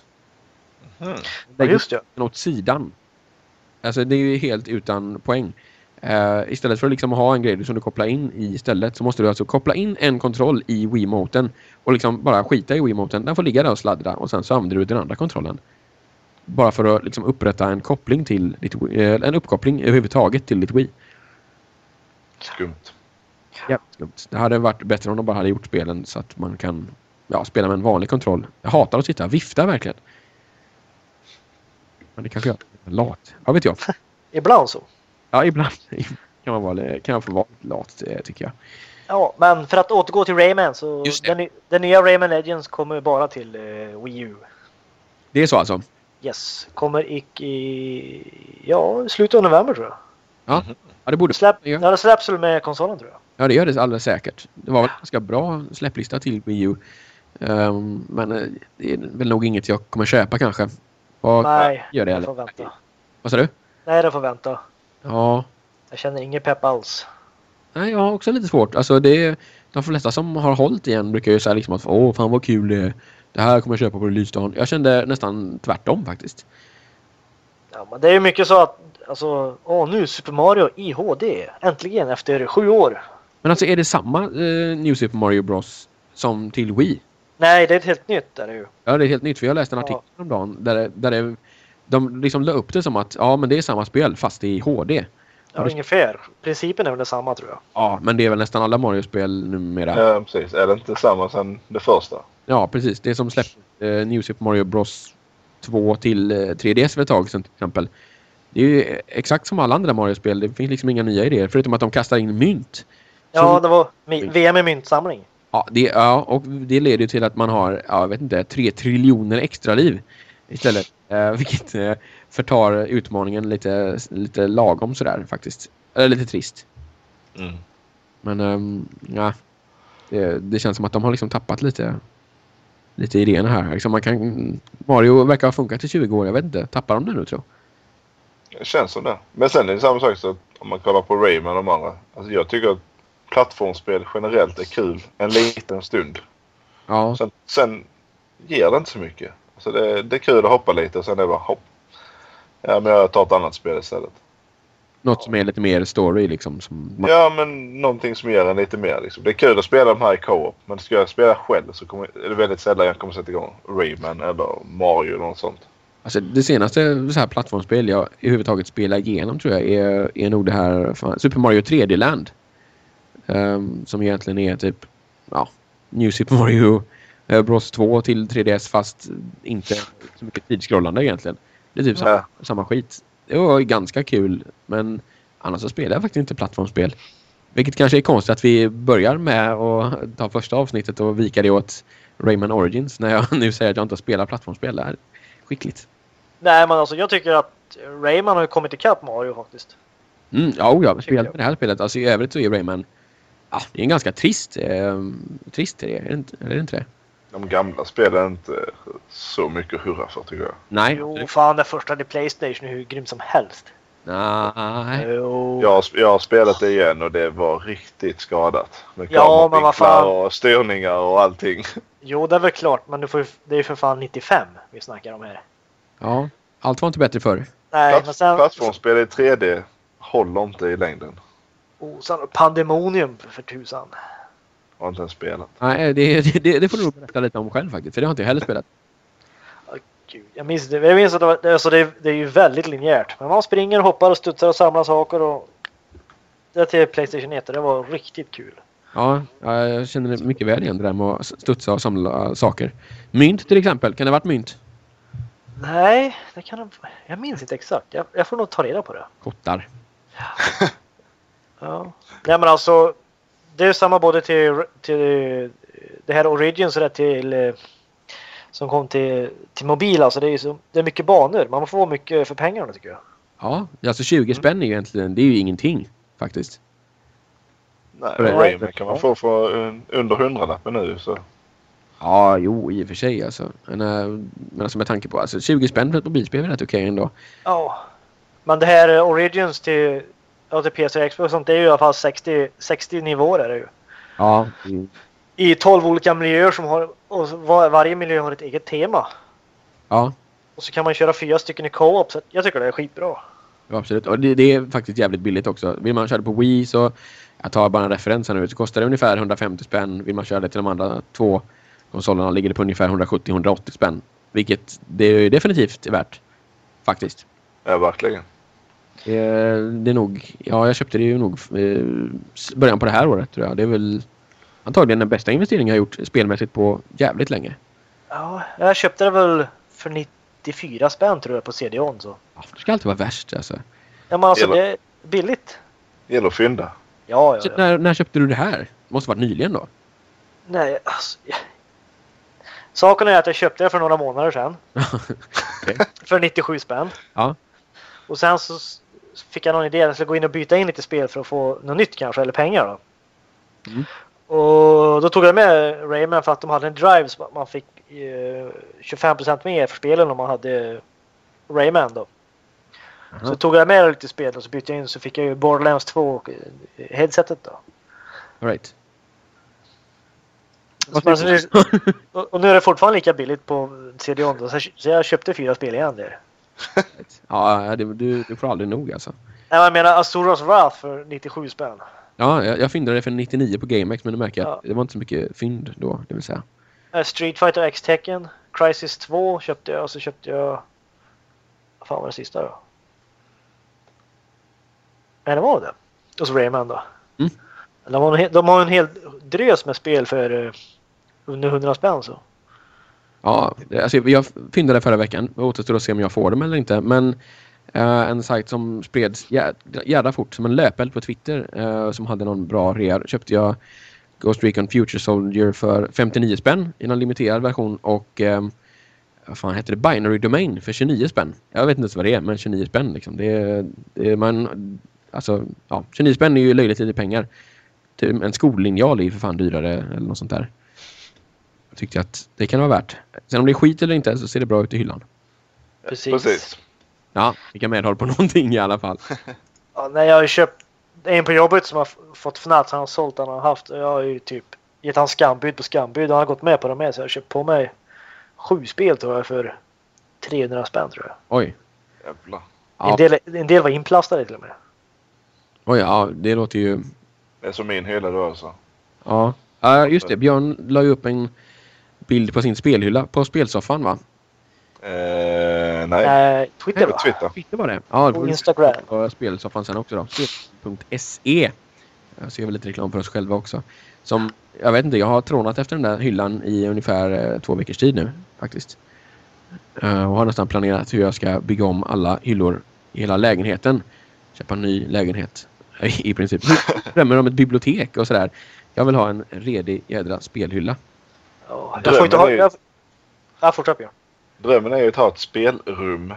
Mm. Ja, just det. Den åt sidan. Alltså det är ju helt utan poäng. Uh, istället för att liksom ha en grej som du kopplar in i istället så måste du alltså koppla in en kontroll i Wiimoten och liksom bara skita i Wiimoten. Den får ligga där och sladdra och sen så använder du den andra kontrollen. Bara för att liksom upprätta en koppling till ditt, uh, en uppkoppling överhuvudtaget till ditt Wii. Skumt. Skumt. Det hade varit bättre om de bara hade gjort spelen så att man kan ja, spela med en vanlig kontroll. Jag hatar att sitta och vifta verkligen. Men det kanske jag är lat. Vad vet jag. [LAUGHS] Ibland så. Ja, ibland [LAUGHS] kan man, vara, kan man få vara lite lat eh, tycker jag. Ja, men för att återgå till Rayman så den, den nya Rayman Legends kommer bara till eh, Wii U. Det är så alltså? Yes, kommer icke i ja, slutet av november tror jag. Ja, ja det borde Släpp, ja. ja, det släpps väl med konsolen tror jag. Ja, det gör det alldeles säkert. Det var väl en ganska bra släpplista till Wii U. Ehm, men eh, det är väl nog inget jag kommer köpa kanske. Vad Nej, gör det eller? får vänta. Vad sa du? Nej, det får vänta. Ja, Jag känner ingen pepp alls. nej, jag har också lite svårt. Alltså det är, de flesta som har hållit igen brukar ju säga liksom att åh fan vad kul det är. Det här kommer jag köpa på releasedagen. Jag kände nästan tvärtom faktiskt. Ja, men det är ju mycket så att alltså, åh nu Super Mario i HD. Äntligen efter sju år. Men alltså är det samma eh, New Super Mario Bros som till Wii? Nej, det är ett helt nytt där ju. Ja, det är helt nytt för jag läste en Ja. artikel om dagen där, där det, de liksom la upp det som att ja men det är samma spel fast i HD. Ja, ungefär. Principen är väl detsamma tror jag. Ja, men det är väl nästan alla Mario-spel numera. Ja, Ja, precis. Är det inte samma som det första? precis. Det som släppte eh, New Super Mario Bros 2 till eh, 3DS för ett tag sedan till exempel. Det är ju exakt som alla andra Mario-spel. Det finns liksom inga nya idéer förutom att de kastar in mynt. Ja, det var VM i myntsamling. Ja, det, ja, och det leder ju till att man har, ja, jag vet inte, tre triljoner extra liv istället. Eh, vilket eh, förtar utmaningen lite, lite lagom sådär faktiskt. Eller lite trist. Mm. Men um, ja, det, det känns som att de har liksom tappat lite, lite idéerna här. Liksom man kan, Mario verkar ha funkat i 20 år. Jag vet inte, tappar de det nu tror Det känns som det. Men sen är det samma sak så att om man kollar på Rayman och de andra. Alltså jag tycker att plattformsspel generellt är kul en liten stund. Ja, Sen, sen ger det inte så mycket. Alltså det, det är kul att hoppa lite och sen är det bara hopp. Ja men jag tar ett annat spel istället. något som är lite mer story liksom. Som Ja men någonting som ger en lite mer liksom. Det är kul att spela de här i co-op. Men ska jag spela själv så kommer, är det väldigt sällan jag kommer sätta igång Rayman eller Mario eller något sånt. Alltså det senaste så här plattformsspel jag överhuvudtaget spelar igenom tror jag är, är nog det här fan, Super Mario 3D Ehm, som egentligen är typ ja, New Super Mario eh, Bros 2 till 3DS fast inte så mycket tidscrollande egentligen. Det är typ samma, samma skit. Det var ganska kul men annars så spelar jag faktiskt inte plattformsspel. Vilket kanske är konstigt att vi börjar med att ta första avsnittet och vika det åt Rayman Origins när jag [LAUGHS] nu säger att jag inte spelar plattformsspel. Det är skickligt. Nej, men alltså jag tycker att Rayman har kommit ikapp Mario faktiskt. Mm, ja, ja, speciellt jag. med det här spelet. Alltså i övrigt så är Rayman... Ja, det är en ganska trist... Eh, trist är det, är det inte, är det inte det? De gamla spelen är inte så mycket hurra för tycker jag. Nej. Jo, fan det första till Playstation är hur grym som helst. Nej. Jo. Jag har, jag har spelat det igen och det var riktigt skadat. Med Ja, men vad fan. och styrningar och allting. [LAUGHS] Jo, det är väl klart, men du får, ju- det är ju för fan 95 vi snackar om här. Ja, allt var inte bättre förr. Nej, men Platt, sen... Plattformsspel i 3D håller inte i längden. Sen Pandemonium för, tusan. Jag har inte ens spelat. Nej, det, det, det får du nog berätta lite om själv faktiskt. För det har inte jag heller spelat. Gud, jag minns det. Jag minns att det, var, alltså det, det är ju väldigt linjärt. Men man springer, hoppar och studsar och samlar saker och... Det till Playstation 1 och det var riktigt kul. Ja, ja, jag känner mycket väl igen det där med att studsa och samla saker. Mynt till exempel. Kan det ha varit mynt? Nej, det kan. Jag minns inte exakt. Jag, jag får nog ta reda på det. Kottar. Ja. Nej men alltså. Det är samma både till, till det här Origins och det till eh, som kom till, till mobil. Alltså det är, så, det är mycket banor. Man får mycket för pengarna tycker jag. Ja, alltså 20 spänn är ju egentligen... Det är ju ingenting faktiskt. Nej, Rayman kan man få för un- under hundralappen nu så. Ja, jo, i och för sig alltså. Men, äh, men alltså med tanke på... Alltså 20 spänn för ett mobilspel är rätt okej ändå. Ja. Men det här eh, Origins till, ja, till PC och Xbox och sånt. Det är ju i alla fall 60, 60 nivåer är det ju. Ja. mm. I 12 olika miljöer som har, och var, varje miljö har ett eget tema. Ja, Och så kan man köra fyra stycken i co-op. Så att jag tycker det är skitbra. Ja, absolut. Och det, det är faktiskt jävligt billigt också. Vill man köra det på Wii så, jag tar bara en referens här nu, så kostar det ungefär 150 spänn. Vill man köra det till de andra två konsolerna ligger det på ungefär 170-180 spänn. Vilket det är definitivt är värt. Faktiskt. Ja, verkligen. Det är, det är nog, ja jag köpte det ju nog eh, början på det här året tror jag. Det är väl antagligen den bästa investeringen jag har gjort spelmässigt på jävligt länge. Ja, jag köpte det väl för 94 spänn tror jag på CD-ON så. Ja, det ska alltid vara värst alltså. Ja men alltså Hela- det, Billigt. Gäller att fynda. Ja, ja, ja. När, när köpte du det här? Måste varit nyligen då? Nej, alltså. Saken är att jag köpte det för några månader sedan. [LAUGHS] För 97 spänn. Ja. Och sen så fick jag någon idé att jag skulle gå in och byta in lite spel för att få något nytt kanske, eller pengar då. Mm. Och då tog jag med Rayman för att de hade en drive så man fick eh, 25% mer för spelen om man hade Rayman då. Så Aha. tog jag med lite spel och så bytte jag in så fick jag ju Borderlands 2 och eh, headsetet då. Right. Så man, så, och nu är det fortfarande lika billigt på CD-ON så så jag köpte fyra spel igen där. Ja, det, du, du får aldrig nog alltså. Nej, jag menar Azuros Wrath för 97 spänn. Ja, jag, jag fyndade det för 99 på GameX men du märker Ja. att det var inte så mycket fynd då, det vill säga. Eh, Street Fighter X Tekken, Crisis 2 köpte jag och så köpte jag... Vad fan var det sista då? Nej, det var det. Och så Rayman då. Mm. De, har en, de har en hel drös med spel för eh, under 100 spänn så. Ja, alltså, jag fyndade förra veckan. Det återstår att se om jag får dem eller inte. Men Uh, en sajt som spreds jä- jävla fort som en löpeld på Twitter uh, som hade någon bra rea köpte jag Ghost Recon Future Soldier för 59 spänn i någon limiterad version och um, vad fan heter det? Binary Domain för 29 spänn. Jag vet inte ens vad det är, men 29 spänn liksom. Det det är man, alltså, ja, 29 spänn är ju löjligt lite pengar. Typ En skollinjal är ju för fan dyrare eller något sånt där. Jag tyckte att det kan vara värt. Sen om det är skit eller inte så ser det bra ut i hyllan. Precis. Precis. Ja, vi kan medhåll på [LAUGHS] någonting i alla fall. [LAUGHS] Ja, nej, jag har ju köpt en på jobbet som har fått fnatt. Han har sålt den han har haft. Jag har ju typ gett han skambud på skambud. Och han har gått med på det med. Så jag har köpt på mig sju spel tror jag för 300 spänn tror jag. Oj. Jävlar. Ja, En, del, en del var inplastade till och med. oj, ja, det låter ju... Det är som min hylla då alltså. Ja, ja just det. Björn la ju upp en bild på sin spelhylla på spelsoffan va? Eh, nej. Nej, Twitter På va? Twitter. Twitter var det. Ja, Och Instagram. på spelsoffan sen också då. Spel.se. Jag ser väl lite reklam för oss själva också. Som, jag vet inte, jag har trånat efter den där hyllan i ungefär eh, två veckors tid nu faktiskt. Eh, och har nästan planerat hur jag ska bygga om alla hyllor i hela lägenheten. Köpa en ny lägenhet i i princip. Drömmer om ett bibliotek och sådär. Jag vill ha en redig jädra spelhylla. Ja, jag får inte ha... Drömmen är ju- Jag, jag fortsätt Björn. Drömmen är ju att ha ett spelrum. Som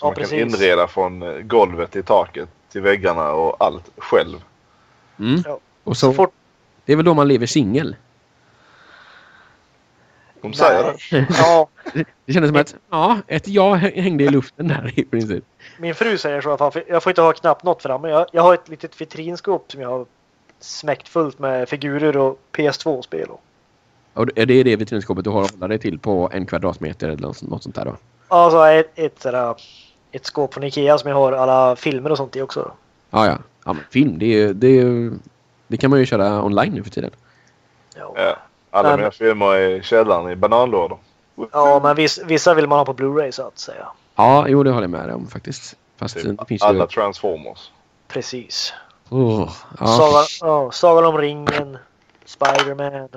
Ja, man precis. kan inreda från eh, golvet till taket till väggarna och allt själv. Mm. Ja. Och Så så, fort... det är väl då man lever singel. De säger det. Nej. [LAUGHS] Ja, Det kändes som att ja, ett ja hängde i luften där i princip. min fru säger så för Jag får inte ha knappt något framme. Jag, jag har ett litet vitrinskåp som jag har smäckt fullt med figurer och PS2-spel. Och. Och är det det vitrinskåpet du har att hålla dig till på en kvadratmeter eller något sånt där då? Ja, så har jag ett, ett, ett skåp från Ikea som jag har alla filmer och sånt i också. Ja, ja. ja men film, det, är, ju- det, är, det kan man ju köra online nu för tiden. Ja, Ja. Alla Men- mina filmer är i källaren i bananlådor. ja men viss, vissa vill man ha på Blu-ray så att säga. Ja, jo det håller jag med dig om faktiskt. Fast Typ det finns alla ju... Transformers. Precis. Oh, ja. Sagan, ja, Sagan om ringen, Spiderman,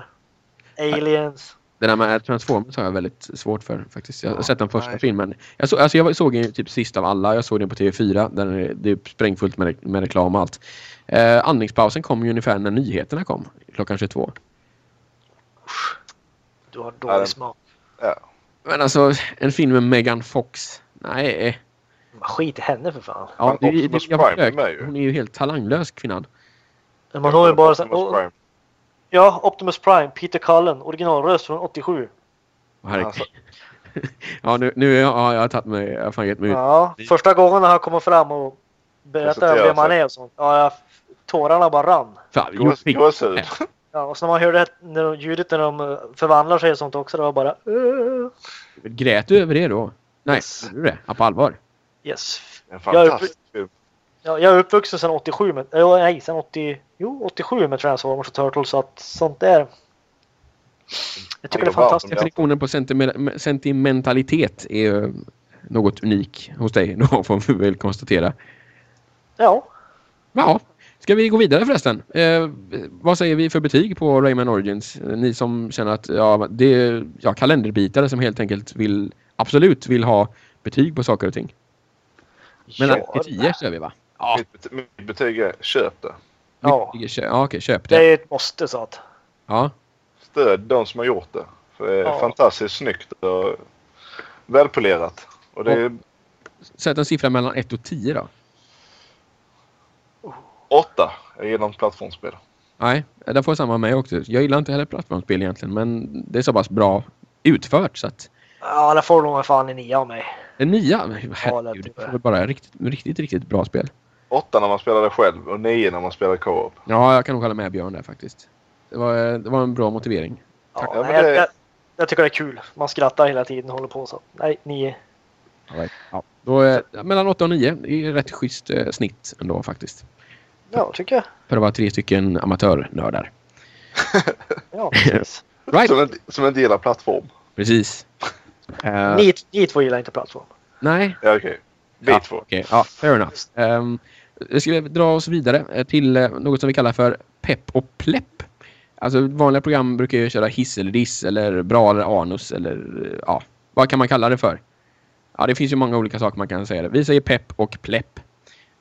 Aliens. Det där med Transformers har jag väldigt svårt för faktiskt. Jag har Ja, sett den första nej. filmen. Jag, så, alltså, jag såg ju typ sist av alla. Jag såg den på TV4. Där det- det är sprängfullt med, med reklam och allt. Eh, andningspausen kom ju ungefär när nyheterna kom. Klockan 22. Du har Ja, dålig den- smak. Ja. Men alltså, en film med Megan Fox. Nej. Skit i henne för fan. Ja, det, det, jag ju. Hon är ju helt talanglös kvinnan. Men man har ju bara så. Ja, Optimus Prime, Peter Cullen, originalröst från 87. Oh, herregud. Alltså. [LAUGHS] ja, nu, nu ja, jag har tagit mig, jag har fan gett mig ut. Ja, första gången när han kommer fram och berättar vem han är och sånt. Ja, jag, tårarna bara rann. Fan, Gås- Gåshud. Ja, och så när man hörde när de, ljudet när de eh, förvandlar sig och sånt också, det var bara uh, Grät du över det då? Nej, Yes. gjorde du det? Ja, på allvar? Yes. En fantastisk film. Ja, jag är uppvuxen sedan 87 med, äh, nej, sedan 80, jo 87 med Transformers och Turtles så att sånt där. Jag tycker det är fantastiskt. Definitionen på sentime- sentimentalitet är ju något unik hos dig [LAUGHS] då, får vi väl konstatera. Ja, Ja, ska vi gå vidare förresten? Eh, vad säger vi för betyg på Rayman Origins? Eh, Ni som känner att ja, det är ja, kalenderbitare som helt enkelt vill absolut vill ha betyg på saker och ting. Mellan ja, 1 till 10 kör vi va? Ja. Mitt, bet- mitt betyg är köp det. Ja. Kö- Ja, okej, köp Det det. är ett måste så att. Ja. Stöd de som har gjort det. För det är Ja. fantastiskt snyggt och välpolerat. Och det är Sätt en siffra mellan 1 och 10 då. åtta. Jag gillar inte plattformsspel. Nej, det får samma med mig också. Jag gillar inte heller plattformsspel egentligen, men det är så pass bra utfört så att... Ja, det får nog fan en nia av mig. En nia? det Herregud, det det. får väl bara riktigt, riktigt, riktigt bra spel. Åtta när man spelar det själv och nio när man spelar co-op. Ja, jag kan nog hålla med Björn där faktiskt. Det var, det var en bra motivering. Ja, Ja, nej, men det- jag, jag, jag tycker det är kul. Man skrattar hela tiden och håller på så. Nej, nio. Right. Ja, då, eh, mellan 8 och 9 det är ett schysst eh, snitt ändå faktiskt. Ja, tycker jag. För att vara tre stycken amatörnördar. [LAUGHS] Ja, precis. [LAUGHS] Right, Som, inte, som inte gillar plattform. precis. [LAUGHS] Eh, Ni, ni två gillar inte plattform. nej, Ja okej. Vi Ja, två. Ja, fair enough. Um, jag ska dra oss vidare eh, till eh, något som vi kallar för pepp och plepp. Alltså vanliga program brukar ju köra hiss eller diss eller bra eller anus eller eh, ja, vad kan man kalla det för? Ja, det finns ju många olika saker man kan säga det. Vi säger pepp och plepp.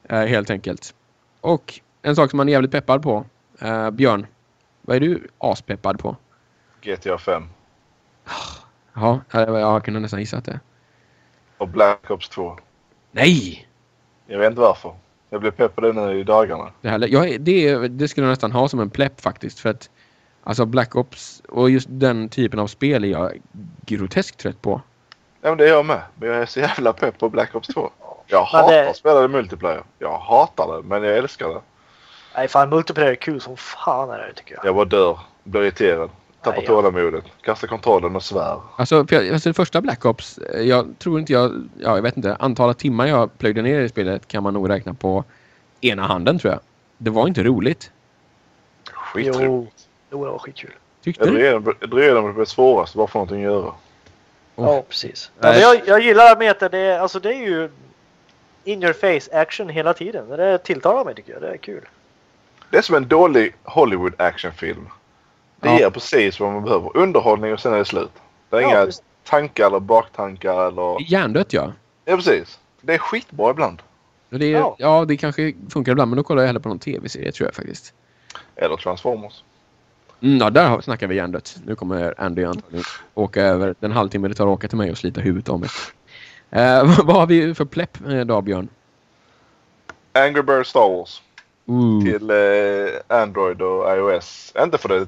eh, helt enkelt. Och en sak som man är jävligt peppad på. eh, Björn, vad är du aspeppad på? GTA 5. Ja, jag, jag kunde nästan gissa att det. Och Black Ops 2. Nej! Jag vet inte varför. Jag blev pepp på det nu i dagarna. Det, här, jag, det, det skulle jag nästan ha som en plepp faktiskt. För att alltså Black Ops och just den typen av spel är jag groteskt trött på. Ja men det är jag med. Men jag är så jävla pepp på Black Ops 2. Jag hatar det- att spela det multiplayer. Jag hatar det men jag älskar det. Nej, fan multiplayer är kul som fan är det tycker jag. Jag bara dör. Blir irriterad. Tappar tålamodet. Kastar kontrollen och svär. Alltså, för jag, alltså det första Black Ops, eh, jag tror inte jag, ja, jag vet inte, antalet timmar jag plöjde ner i spelet kan man nog räkna på ena handen tror jag. Det var inte roligt. Skitroligt. Jo, det var skitkul. Tyckte Jag du? jag drev igenom det blev svårast bara för någonting att göra. Oh. Ja, precis. Men jag, jag gillar med att det är, alltså det är ju in your face action hela tiden. Det tilltalar mig tycker jag. Det är kul. Det är som en dålig Hollywood actionfilm. Det Ja. ger precis vad man behöver. Underhållning och sen är det slut. Det är Ja, inga precis. tankar eller baktankar eller... Hjärndött ja. Ja precis. Det är skitbra ibland. Det är, Ja. ja. det kanske funkar ibland men då kollar jag hellre på någon tv-serie tror jag faktiskt. Eller Transformers. Mm, ja, där snackar vi hjärndött. Nu kommer Andy antagligen åka över den halvtimme det tar att åka till mig och slita huvudet av mig. Eh, [LAUGHS] vad har vi för plepp eh, då, Björn? Angry Birds Star Wars. Ooh. Till eh, Android och iOS. Inte för det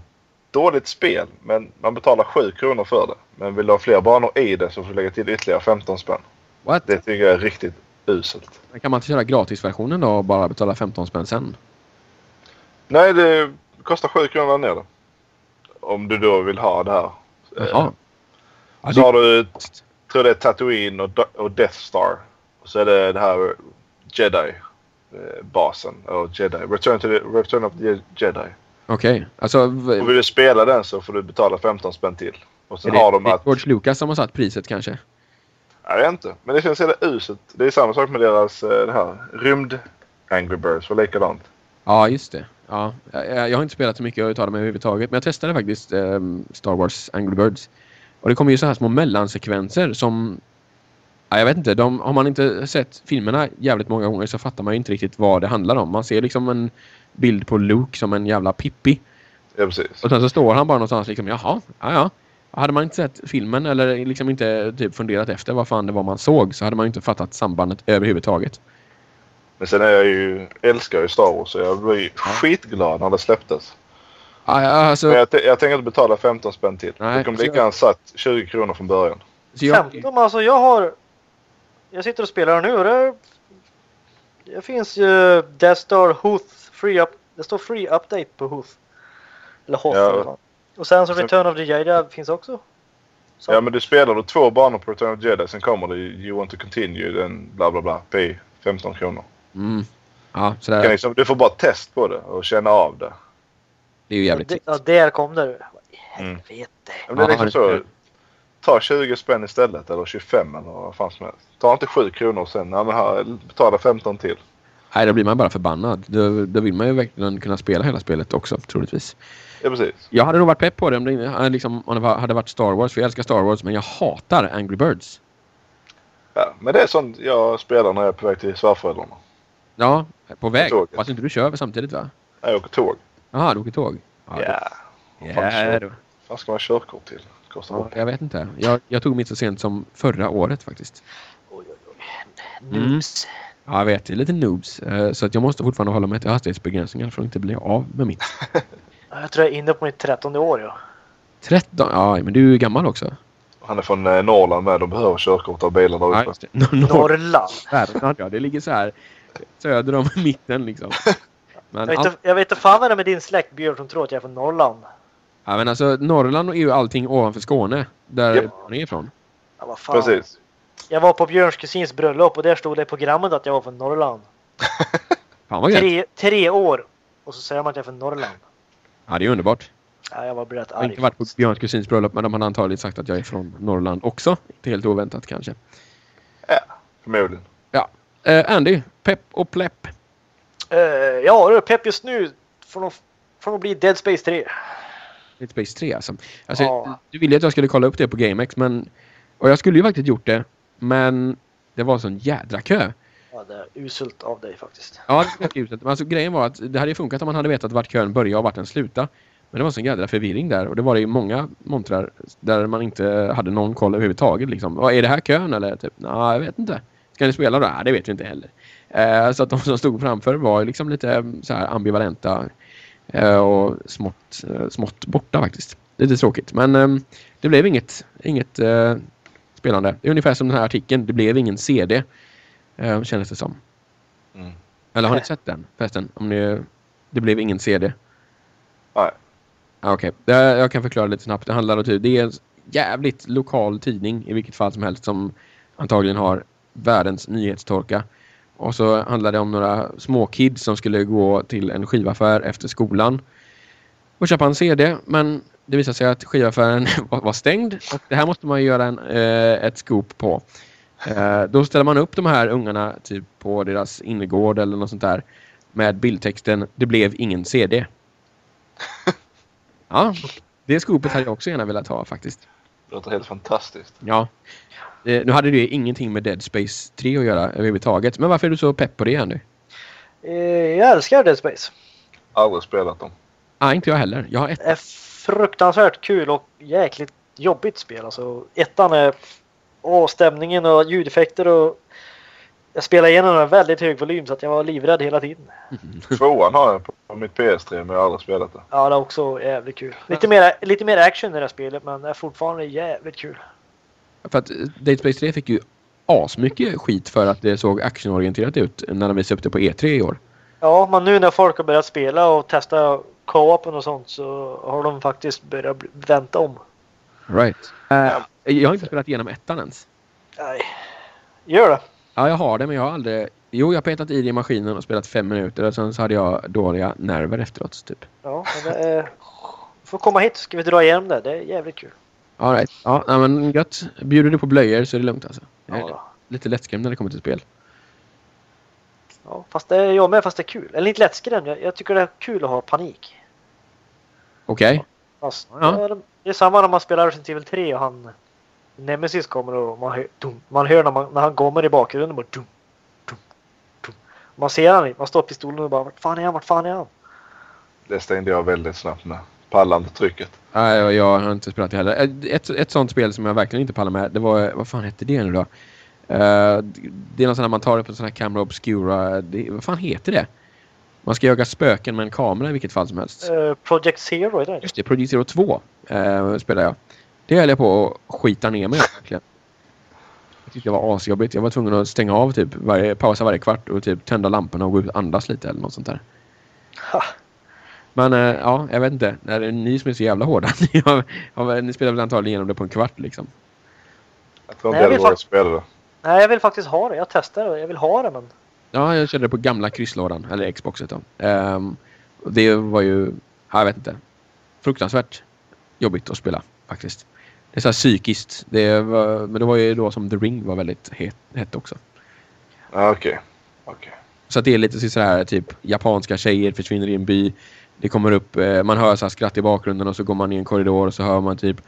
dåligt spel. Men man betalar 7 kronor för det. Men vill du ha fler banor i det så får du lägga till ytterligare 15 spänn. What? Det tycker jag är riktigt uselt. Kan man inte köra gratisversionen då och bara betala 15 spänn sen? Nej, det kostar 7 kronor ner det. Om du då vill ha det här. Eh, Jaha. Ja, Så det- har du, tror det är Tatooine och, och Death Star. Och så är det det här Jedi-basen. Och Jedi. Return, to the, Return of the Jedi. Okej. Alltså, v- Och vill du spela den så får du betala 15 spänn till. Och är sen det, har de det är att... George Lucas som har satt priset kanske? Jag vet inte. Men det känns hela uselt. Det är samma sak med deras eh, det här. Rymd Angry Birds var likadant. Ja, just det. Ja, jag, jag har inte spelat så mycket uttalat mig överhuvudtaget. Men jag testade faktiskt ehm, Star Wars Angry Birds. Och det kommer ju så här små mellansekvenser som... Ja, jag vet inte. De, har man inte sett filmerna jävligt många gånger så fattar man ju inte riktigt vad det handlar om. Man ser liksom en bild på Luke som en jävla Pippi. Ja precis. Och sen så står han bara någonstans liksom, jaha, ja ja. Hade man inte sett filmen eller liksom inte typ funderat efter vad fan det var man såg så hade man ju inte fattat sambandet överhuvudtaget. Men sen är jag ju, älskar ju Star Wars så jag blev ju skitglad när det släpptes. Ja, ja, alltså, Men jag, jag tänker inte betala 15 spänn till. Nej, det kommer lika gärna satt 20 kronor från början. så jag, 15 alltså jag har... Jag sitter och spelar nu och det... Det finns ju Death Star Hoth Free Up... Det står Free Update på Hoth. Eller Hoth Ja. eller vad. Och sen så Return of the Jedi finns också. Så, Ja men du spelar då två banor på Return of the Jedi sen kommer det You want to continue den bla bla bla. P 15 kronor. mm, ja, så Du, där, kan liksom, du får bara test på det och känna av det. det är ju jävligt det, trist. ja, där kom det. I Mm. Helvete. Men det är Ja, liksom det- så. Ta 20 spänn istället eller 25 eller vad fan som helst. Ta inte 7 kronor sen. Ja, men här, betala 15 till. Nej, då blir man bara förbannad. Då, då vill man ju verkligen kunna spela hela spelet också, troligtvis. Ja precis. Jag hade nog varit pepp på det om det, eh, liksom, om det hade varit Star Wars, för jag älskar Star Wars, men jag hatar Angry Birds. Ja, men det är sånt jag spelar när jag är på väg till svärföräldrarna. Ja, på väg. Fast inte du kör samtidigt va? Jag åker tåg. Jaha, du åker tåg? Ja. Fan, kör. då. Vad ska man ha körkort till? Kostar ja, jag vet inte. Jag, jag tog mitt så sent som förra året faktiskt. Oj, oj, oj. Mm. Noobs. Ja, jag vet. Det är lite noobs. eh, Så att jag måste fortfarande hålla mig till hastighetsbegränsningar för att inte bli av med mitt. [LAUGHS] Ja, Jag tror jag är inne på mitt trettonde år. Ja. 13? Ja, men du är gammal också. Han är från eh, Norrland med. De behöver körkort av bilarna Ja, uppe. Norrland. [LAUGHS] Värmland, ja. Det ligger så här söder om [LAUGHS] mitten liksom. Men, Jag vet, all, jag vet inte fan vad det är med din släkt Björn som tror att jag är från Norrland. Ja, men alltså, Norrland är ju allting ovanför Skåne. Där Ja. man är ifrån. Ja, vad fan. Precis. Jag var på Björns kusins bröllop och där stod det i programmet att jag var från Norrland. [LAUGHS] Fan vad. Tre, tre år. Och så säger man att jag är från Norrland. Ja, det är underbart. Ja, jag var rätt Jag har arg. inte varit på Björns kusins bröllop men de har antagligen sagt att jag är från Norrland också. Inte helt oväntat kanske. Förmodligen. Eh, Andy, pepp och plepp. Eh, ja, du, pepp just nu från att, från att bli Dead Space 3. Dead Space 3 alltså. alltså Ja. Du ville att jag skulle kolla upp det på GameX men... Och jag skulle ju faktiskt gjort det. Men det var sån jädra kö. Ja, det är uselt av dig faktiskt. Ja, det är uselt. Men alltså grejen var att det hade funkat om man hade vetat vart kön började och vart den slutade. Men det var sån jädra förvirring där och det var det ju många montrar där man inte hade någon koll överhuvudtaget liksom. Vad är det här kön eller? Typ, nej, jag vet inte. Ska ni spela då? Nej, det vet vi inte heller. Eh, så att de som stod framför var liksom lite eh, så här ambivalenta och smått, eh, smått borta faktiskt. Lite tråkigt. Men eh, det blev inget, inget eh, spelande. Det är ungefär som den här artikeln. Det blev ingen CD. Eh, kändes det som. Mm. Eller har ni sett den förresten? Om ni, det blev ingen CD. Nej. Okej, Det- jag kan förklara lite snabbt. Det handlar om typ, det är en jävligt lokal tidning i vilket fall som helst som antagligen har världens nyhetstorka. Och så handlar det om några små kids som skulle gå till en skivaffär efter skolan och köpa en CD. Men det visade sig att skivaffären [LAUGHS] var stängd och det här måste man ju göra en, eh, ett scoop på. Eh, då ställer man upp de här ungarna typ på deras innergård eller något sånt där med bildtexten Det blev ingen CD. [LAUGHS] Ja, det scoopet hade jag också gärna velat ha faktiskt. Det låter helt fantastiskt. Ja. Eh, nu hade det ingenting med Dead Space 3 att göra överhuvudtaget. Men varför är du så pepp på det Andy? Eh, jag älskar Dead Space. Aldrig spelat dem. Nej, inte jag heller. Jag har ett... Det är fruktansvärt kul och jäkligt jobbigt spel. Alltså, ettan är... Åh, stämningen och ljudeffekter och... Jag spelade igenom den väldigt hög volym så att jag var livrädd hela tiden. Tvåan har jag på mitt PS3 men jag har aldrig spelat det. Ja, det är också jävligt kul. Lite mer, lite mer action i det här spelet men det är fortfarande jävligt kul. För att eh, Dead Space 3 fick ju asmycket skit för att det såg actionorienterat ut när de visade upp det på E3 i år. Ja, men nu när folk har börjat spela och testa co-open och sånt så har de faktiskt börjat vänta om. Right. Eh, jag har inte spelat igenom ettan ens. Nej. Gör det. Ja, jag har det men jag har aldrig... Jo, jag har petat i det i maskinen och spelat fem minuter och sen så hade jag dåliga nerver efteråt typ. Ja, men är... Får komma hit så ska vi dra igenom det. Det är jävligt kul. All right. Ja, men gött. Bjuder du på blöjor så är det lugnt alltså. Jag är Ja, lite lättskrämd när det kommer till spel. ja, fast det är jag med fast det är kul. Eller inte lättskrämd. Jag, jag tycker det är kul att ha panik. Okej. Fast, Ja. ja. det- det är samma när man spelar Resident Evil 3 och han Nemesis kommer och man hör, dum, man hör när, man, när han kommer i bakgrunden bara dum, dum, dum. Man ser han inte. Man står pistolen och bara vart fan är han? Vart fan är han? Det stängde jag väldigt snabbt med. Pallande trycket. Nej, jag, jag har inte spelat det heller. Ett, ett sånt spel som jag verkligen inte pallar med, det var... Vad fan hette det nu då? Eh, det är något sånt här man tar upp en sån här camera obscura. Det, vad fan heter det? Man ska jaga spöken med en kamera i vilket fall som helst. Eh, Project Zero är det Just det, Project Zero 2 eh, spelar jag. Det höll jag på att skita ner mig verkligen. Jag tyckte det var asjobbigt. Jag var tvungen att stänga av typ, varje, pausa varje kvart och typ tända lamporna och gå ut och andas lite eller något sånt där. Ha. Men eh, ja, jag vet inte. Det är ni som är så jävla hårda. [LAUGHS] ni, har, har, ni spelar väl antagligen igenom det på en kvart liksom. Jag tror Nej, inte jag vill det. Nej, jag vill faktiskt ha det. Jag testar det. Jag vill ha det men... Ja, jag körde det på gamla krysslådan, eller Xboxet då. Ehm, och det var ju, ja, jag vet inte, fruktansvärt jobbigt att spela faktiskt. Det är så här psykiskt. Det var, men det var ju då som The Ring var väldigt het, hett också. Ja, Okej. Okej. Så att det är lite så här typ japanska tjejer försvinner i en by. Det kommer upp, eh, man hör så här skratt i bakgrunden och så går man i en korridor och så hör man typ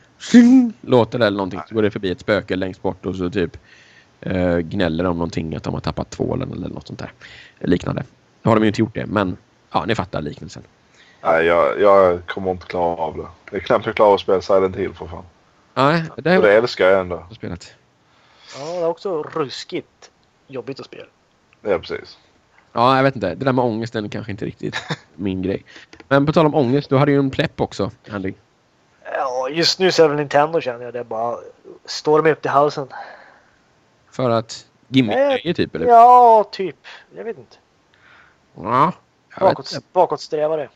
låter det eller någonting. Så går det förbi ett spöke längst bort och så typ eh, gnäller om någonting, att de har tappat tvålen eller något sånt där. Liknande. Nu har de ju inte gjort det, men ja, ni fattar liknelsen. Nej, jag, jag kommer inte klara av det. Det är knappt jag klarar av att spela Silent Hill för fan. Nej, det Och det älskar jag ändå. jag spelat. Ja, det är också ruskigt jobbigt att spela. Ja, precis. Ja, jag vet inte. Det där med ångesten är kanske inte riktigt [LAUGHS] min grej. Men på tal om ångest, du hade ju en plepp också, Andy. Ja, just nu så är det väl Nintendo känner jag. Det är bara står mig upp till halsen. För att gimmick typ, eller? Ja, typ. Jag vet inte. Ja. Jag vet Bakåt, inte. bakåtsträvare.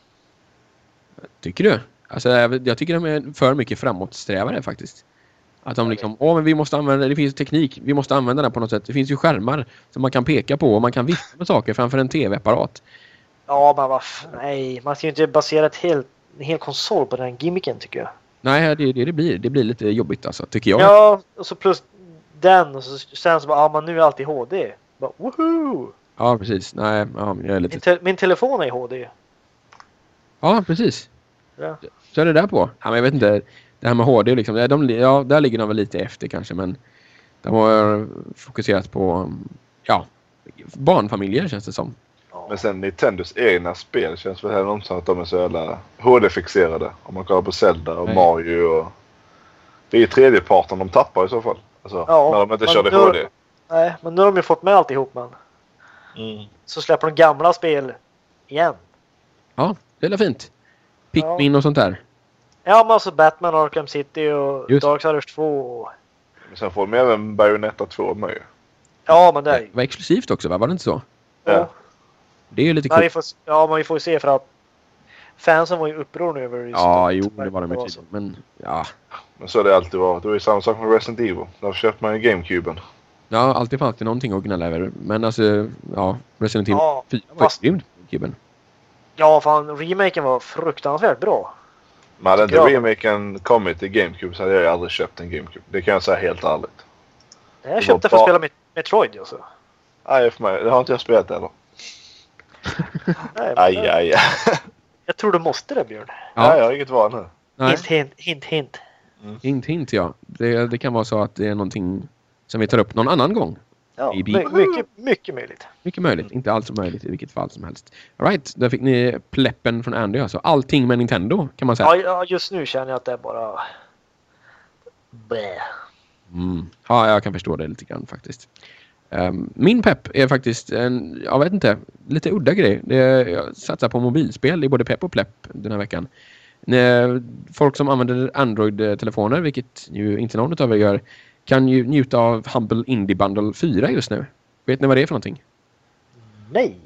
Tycker du? Alltså, jag, jag tycker de är för mycket framåtsträvare faktiskt. Att de liksom, åh men vi måste använda, det finns teknik, vi måste använda den på något sätt. Det finns ju skärmar som man kan peka på och man kan vifta med saker framför en tv-apparat. Ja, men vad f- Nej, man ska ju inte basera ett helt, en hel konsol på den gimmicken tycker jag. Nej, det är det det blir. Det blir lite jobbigt alltså, tycker jag. Ja, och så plus den och så sen så bara, ja men nu är allt i HD. Bara, woho! Ja, precis. Nej, ja, jag är Min, lite... te- min telefon är i HD. Ja, precis. Ja. Så är det där på. Ja, men jag vet inte. Det här med HD liksom. ja, De, ja, där ligger de väl lite efter kanske, men de har fokuserat på ja, barnfamiljer känns det som. Men sen Nintendos egna spel känns väl heller inte som att de är så jävla HD-fixerade. Om man kollar på Zelda och Nej. Mario och... Det är ju tredjeparten de tappar i så fall. Alltså, Ja, när de inte men körde då- HD. Nej, men nu har de ju fått med alltihop man. Så släpper de gamla spel igen. Ja, det är fint. Pikmin och sånt där. Ja, men alltså Batman Arkham City och Just. Darksiders 2. Och... Men sen får de även Bayonetta 2 med ju. Ja, men det är Det var exklusivt också, va? Var det inte så? Ja. Det är ju lite coolt. får, ja, men vi får ju se för att fansen var ju upprorna över just Ja, jo, det var de ju så. tydligen. Men ja, Men så har det alltid varit. Det var ju samma sak med Resident Evil. Där köpte man ju GameCuben. ja alltid fanns det någonting att gnälla över. Men alltså, ja, Resident Evil Ja, 4 var fast- ju grymt. Ja, fan remaken var fruktansvärt bra. Men hade inte jag. remaken kommit i GameCube så hade jag ju aldrig köpt en GameCube. Det kan jag säga helt ärligt. Jag var köpte för att spela Met- Metroid alltså. Nej, för mig. Det har inte jag spelat heller. [LAUGHS] Nej, Aj, det- aj, aj. [LAUGHS] Jag tror du måste det Björn. Ja. Ja, jag har inget val nu. nej, Hint, hint, hint, hint. hint, hint ja. Det, det kan vara så att det är någonting som vi tar upp någon annan gång. Ja, my, mycket, mycket möjligt. Mycket möjligt. Inte alls möjligt i vilket fall som helst. All right, där fick ni pleppen från Andy alltså. Allting med Nintendo kan man säga. Ja, just nu känner jag att det är bara... Blä. Mm. Ja, jag kan förstå det lite grann faktiskt. Ehm, min pepp är faktiskt en, jag vet inte, lite udda grej. Det är, jag satsar på mobilspel i både pepp och plepp den här veckan. När folk som använder Android-telefoner, vilket ju inte någon av er gör, kan ju njuta av Humble Indie Bundle 4 just nu. Vet ni vad det är för någonting? Nej.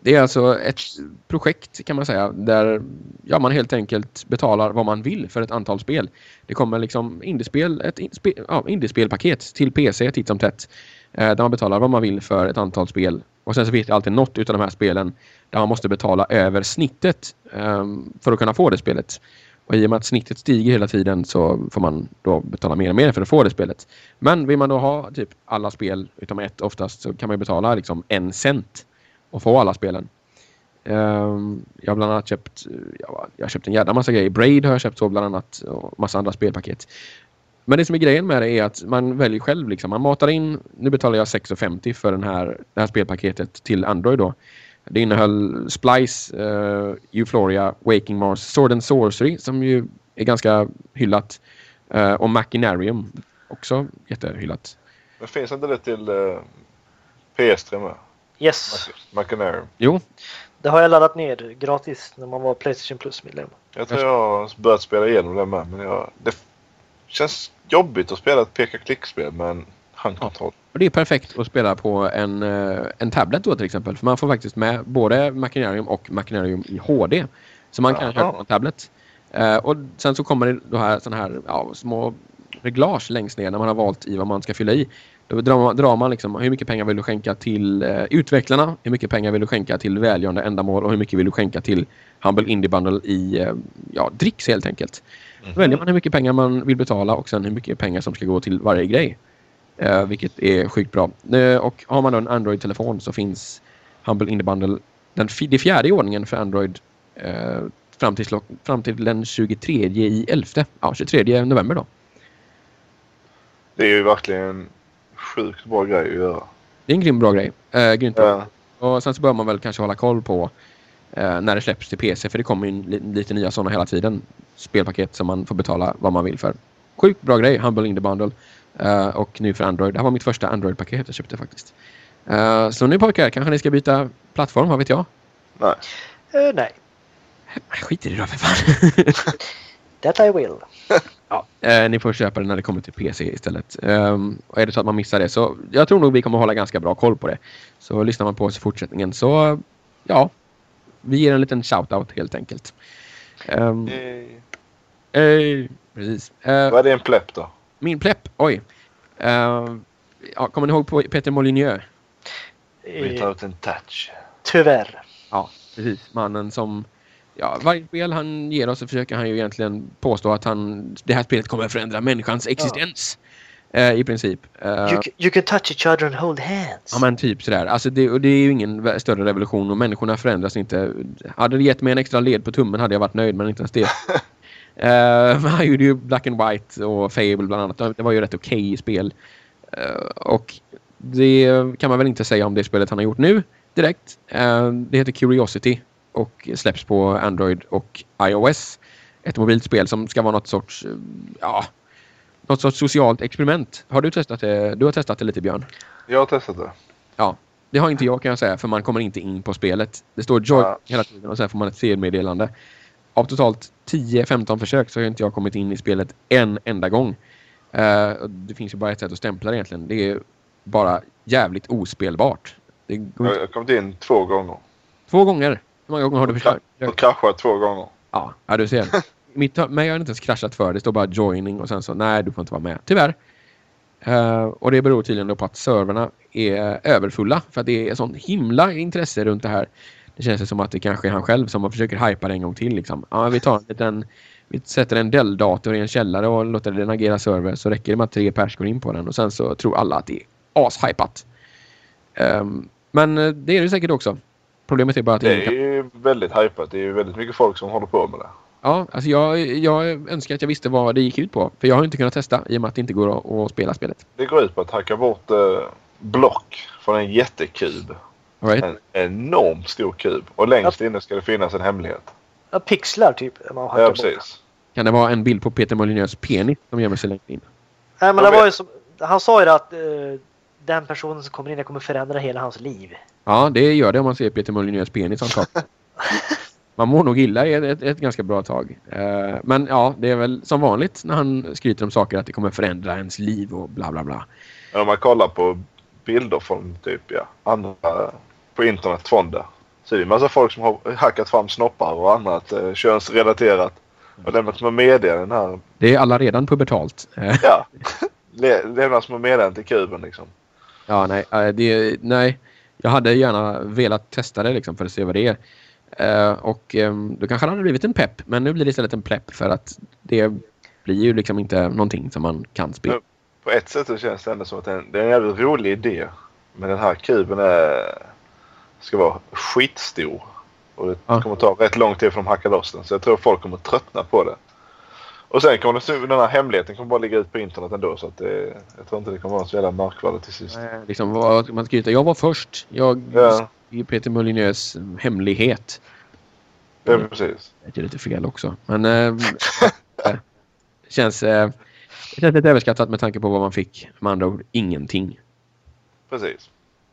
Det är alltså ett projekt kan man säga där ja, man helt enkelt betalar vad man vill för ett antal spel. Det kommer liksom indiespel, ett in- spe, ja, indiespelpaket till PC titt som tätt. Eh, där man betalar vad man vill för ett antal spel. Och sen så finns det alltid något utav de här spelen där man måste betala över snittet ehm, för att kunna få det spelet. Och i och med att snittet stiger hela tiden så får man då betala mer och mer för att få det spelet. Men vill man då ha typ alla spel utom ett oftast så kan man ju betala liksom en cent och få alla spelen. Um, jag har bland annat köpt, jag, jag har köpt en jävla massa grejer. Braid har jag köpt så bland annat och massa andra spelpaket. Men det som är grejen med det är att man väljer själv. Liksom. Man matar in, nu betalar jag 6,50 för den här, det här spelpaketet till Android då. Det innehöll Splice, uh, Euphoria, Waking Mars, Sword and Sorcery som ju är ganska hyllat. eh, och Machinarium, också jättehyllat. Men finns inte det till uh, PS3 med? Yes. Machinarium. Jo, Det har jag laddat ner gratis när man var Playstation Plus-medlem. Jag tror jag har börjat spela igenom det med. Men jag, det känns jobbigt att spela ett peka-klick-spel med handkontroll. Och det är perfekt att spela på en, eh, en tablet då till exempel. För man får faktiskt med både Machinarium och Machinarium i HD. Så man kan köra på en tablet. Eh, och sen så kommer det då här, såna här ja, små reglage längst ner när man har valt i vad man ska fylla i. Då drar man, drar man liksom hur mycket pengar vill du skänka till eh, utvecklarna, hur mycket pengar vill du skänka till välgörande ändamål och hur mycket vill du skänka till Humble Indie Bundle i eh, ja, dricks helt enkelt. Då väljer man hur mycket pengar man vill betala och sen hur mycket pengar som ska gå till varje grej. Eh, vilket är sjukt bra. Eh, och har man då en Android-telefon så finns Humble Indie Bundle den, det fjärde i ordningen för Android eh, fram, till, fram till den 23 i 11. Ja, 23 november då. Det är ju verkligen sjukt bra grej att göra. Det är en grym bra grej. Eh, grymt bra. Ja. Och sen så bör man väl kanske hålla koll på eh, när det släpps till PC. För det kommer ju li- lite nya sådana hela tiden. Spelpaket som man får betala vad man vill för. Sjukt bra grej, Humble in the Bundle. Eh, och nu för Android. Det här var mitt första Android-paket jag köpte faktiskt. Eh, så nu pojkar, kanske ni ska byta plattform, vad vet jag? Nej. Eh, nej, Skit i det då för fan. [LAUGHS] that I will. [LAUGHS] ja, eh, ni får köpa det när det kommer till PC istället. Ehm, och är det så att man missar det så jag tror nog vi kommer hålla ganska bra koll på det. Så lyssnar man på oss i fortsättningen så ja, vi ger en liten shout-out helt enkelt. Um, Yay. eh, precis. Eh, Vad är din plepp då? Min plepp, oj. Eh, ja, kommer ni ihåg på Peter Molyneux? Vi Eh, tar ut en touch. tyvärr. Ja, precis. Mannen som... Ja, varje spel han ger oss så försöker han ju egentligen påstå att han, det här spelet kommer att förändra människans existens. Eh, I princip. Eh, You, you can touch each other and hold hands. Ja men typ sådär. Alltså det, och det är ju ingen större revolution och människorna förändras inte. Hade det gett mig en extra led på tummen hade jag varit nöjd men inte ens det. [LAUGHS] [LAUGHS] Men han gjorde ju Black and White och Fable bland annat. Det var ju rätt okej spel. Eh, och det kan man väl inte säga om det spelet han har gjort nu direkt. Eh, det heter Curiosity och släpps på Android och iOS. Ett mobilt spel som ska vara något sorts, ja, något sorts socialt experiment. Har du testat det? Du har testat det lite Björn? Jag har testat det. Ja, det har inte jag kan jag säga för man kommer inte in på spelet. Det står Joy Ja. hela tiden och sen får man ett CD-meddelande. Av totalt 10-15 försök så har inte jag kommit in i spelet en enda gång. Eh, det finns ju bara ett sätt att stämpla det egentligen. Det är bara jävligt ospelbart. Jag har kommit in två gånger. Två gånger. Hur många gånger har du försökt? Och kraschat två gånger. Ja, ja du ser. [LAUGHS] Mitt, mig har det inte ens kraschat för. Det står bara joining och sen så nej, du får inte vara med. Tyvärr. Eh, och det beror tydligen på att serverna är överfulla. För att det är sånt himla intresse runt det här. Det känns som att det kanske är han själv som försöker hypa det en gång till. Liksom. Ja, vi, tar en liten, vi sätter en Dell-dator i en källare och låter den agera server. Så räcker det med att tre pers går in på den. Och sen så tror alla att det är ashypat. Um, men eh, det är det säkert också. Problemet är bara att Det är ju väldigt hypat. Det är ju väldigt mycket folk som håller på med det. Ja, alltså jag, jag önskar att jag visste vad det gick ut på. För jag har inte kunnat testa i och med att det inte går att, att spela spelet. Det går ut på att hacka bort eh, block från en jättekub. All right? En enormt stor kub. Och längst inne ska det finnas en hemlighet. Ja, pixlar typ. Man Ja, bort. precis. Kan det vara en bild på Peter Molyneux penis som gömmer sig längst in? Nej, men det var ju som, han sa ju att eh, den personen som kommer in kommer förändra hela hans liv. Ja, det gör det om man ser Peter Molyneux penis antagligen. [LAUGHS] Man mår nog illa i ett, ett, ett ganska bra tag. Eh, men ja, det är väl som vanligt när han skryter om saker att det kommer förändra ens liv och bla bla bla. Men om man kollar på bilder från typ ja, andra på internet från det. Så är det en massa folk som har hackat fram snoppar och annat eh, könsrelaterat. Och lämnat små meddelanden här. Det är alla redan pubertalt. [LAUGHS] Ja. Lämnat små meddelanden till kuben liksom. Ja, nej, eh, det, nej. Jag hade gärna velat testa det liksom för att se vad det är. Eh, och ehm, då kanske det hade blivit en pepp. Men nu blir det istället en plepp för att det blir ju liksom inte någonting som man kan spela. På ett sätt så känns det ändå som att det är en, det är en jävligt rolig idé. Men den här kuben är, ska vara skitstor. Och det Ja. kommer ta rätt lång tid för dem att hacka loss den. Så jag tror folk kommer tröttna på det. Och sen kommer det, den här hemligheten kommer bara ligga ut på internet ändå. Så att det, jag tror inte det kommer vara så jävla märkvärdigt till sist. Eh, liksom, vad man skryter. Jag var först. Jag Ja. Peter Molyneux hemlighet. Ja, precis. Det är lite fel också. Men [LAUGHS] eh, känns, eh, det känns lite överskattat med tanke på vad man fick. Med andra ord, ingenting. Precis.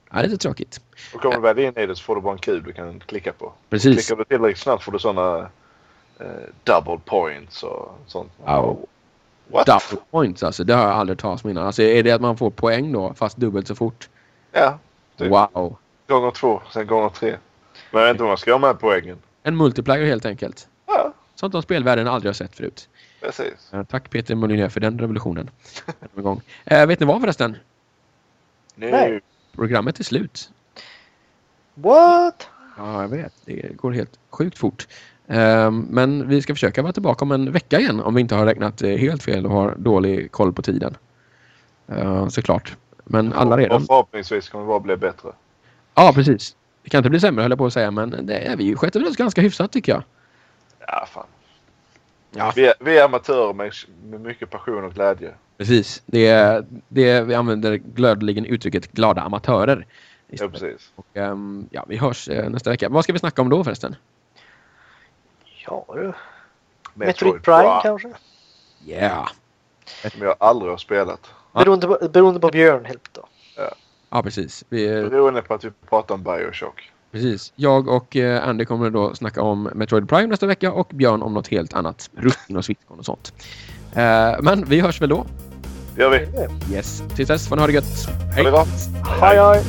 Ja, lite tråkigt. Och kommer du väl in i det så får du bara en kub du kan klicka på. Precis. Klickar du tillräckligt snabbt får du sådana eh, double points och sånt. Wow. What? Double points alltså. Det har jag aldrig talat om innan. Alltså är det att man får poäng då fast dubbelt så fort? Ja. Typ. Wow. Gånger två, sen gånger tre. Men jag vet inte vad man ska göra med poängen. En multiplayer helt enkelt. Ja, Sånt som spelvärlden aldrig har sett förut. precis. Eh, tack Peter Molyneux för den revolutionen. [LAUGHS] En gång. Eh, vet ni vad förresten? Nu, Nej. Programmet är slut. What? Ja, jag vet. Det går helt sjukt fort. Ehm, men vi ska försöka vara tillbaka om en vecka igen om vi inte har räknat eh, helt fel och har dålig koll på tiden. Uh, såklart. Men alla redan... Och förhoppningsvis kommer det bara bli bättre. Ja, precis. Det kan inte bli sämre höll jag på att säga men det är vi sköter väl oss ganska hyfsat tycker jag. Ja, fan. Ja. Vi, är, vi är amatörer med, med mycket passion och glädje. Precis. Det är, det är, vi använder glödligen uttrycket glada amatörer. Ja, precis. Och, ehm, ja, vi hörs eh, nästa vecka. Vad ska vi snacka om då förresten? Ja du. Metroid Prime kanske? Yeah! Som jag aldrig har spelat. Ja. Beroende på, beroende på Björn helt då. Ja, precis. Vi, Beroende på att vi pratar om Bioshock. precis. Jag och eh, Andy kommer då snacka om Metroid Prime nästa vecka och Björn om något helt annat. Rustin och Switchcon och sånt. Eh, men vi hörs väl då. Gör vi. Yes. Tills dess får ni ha det gött. Ha det gott. Hej hej!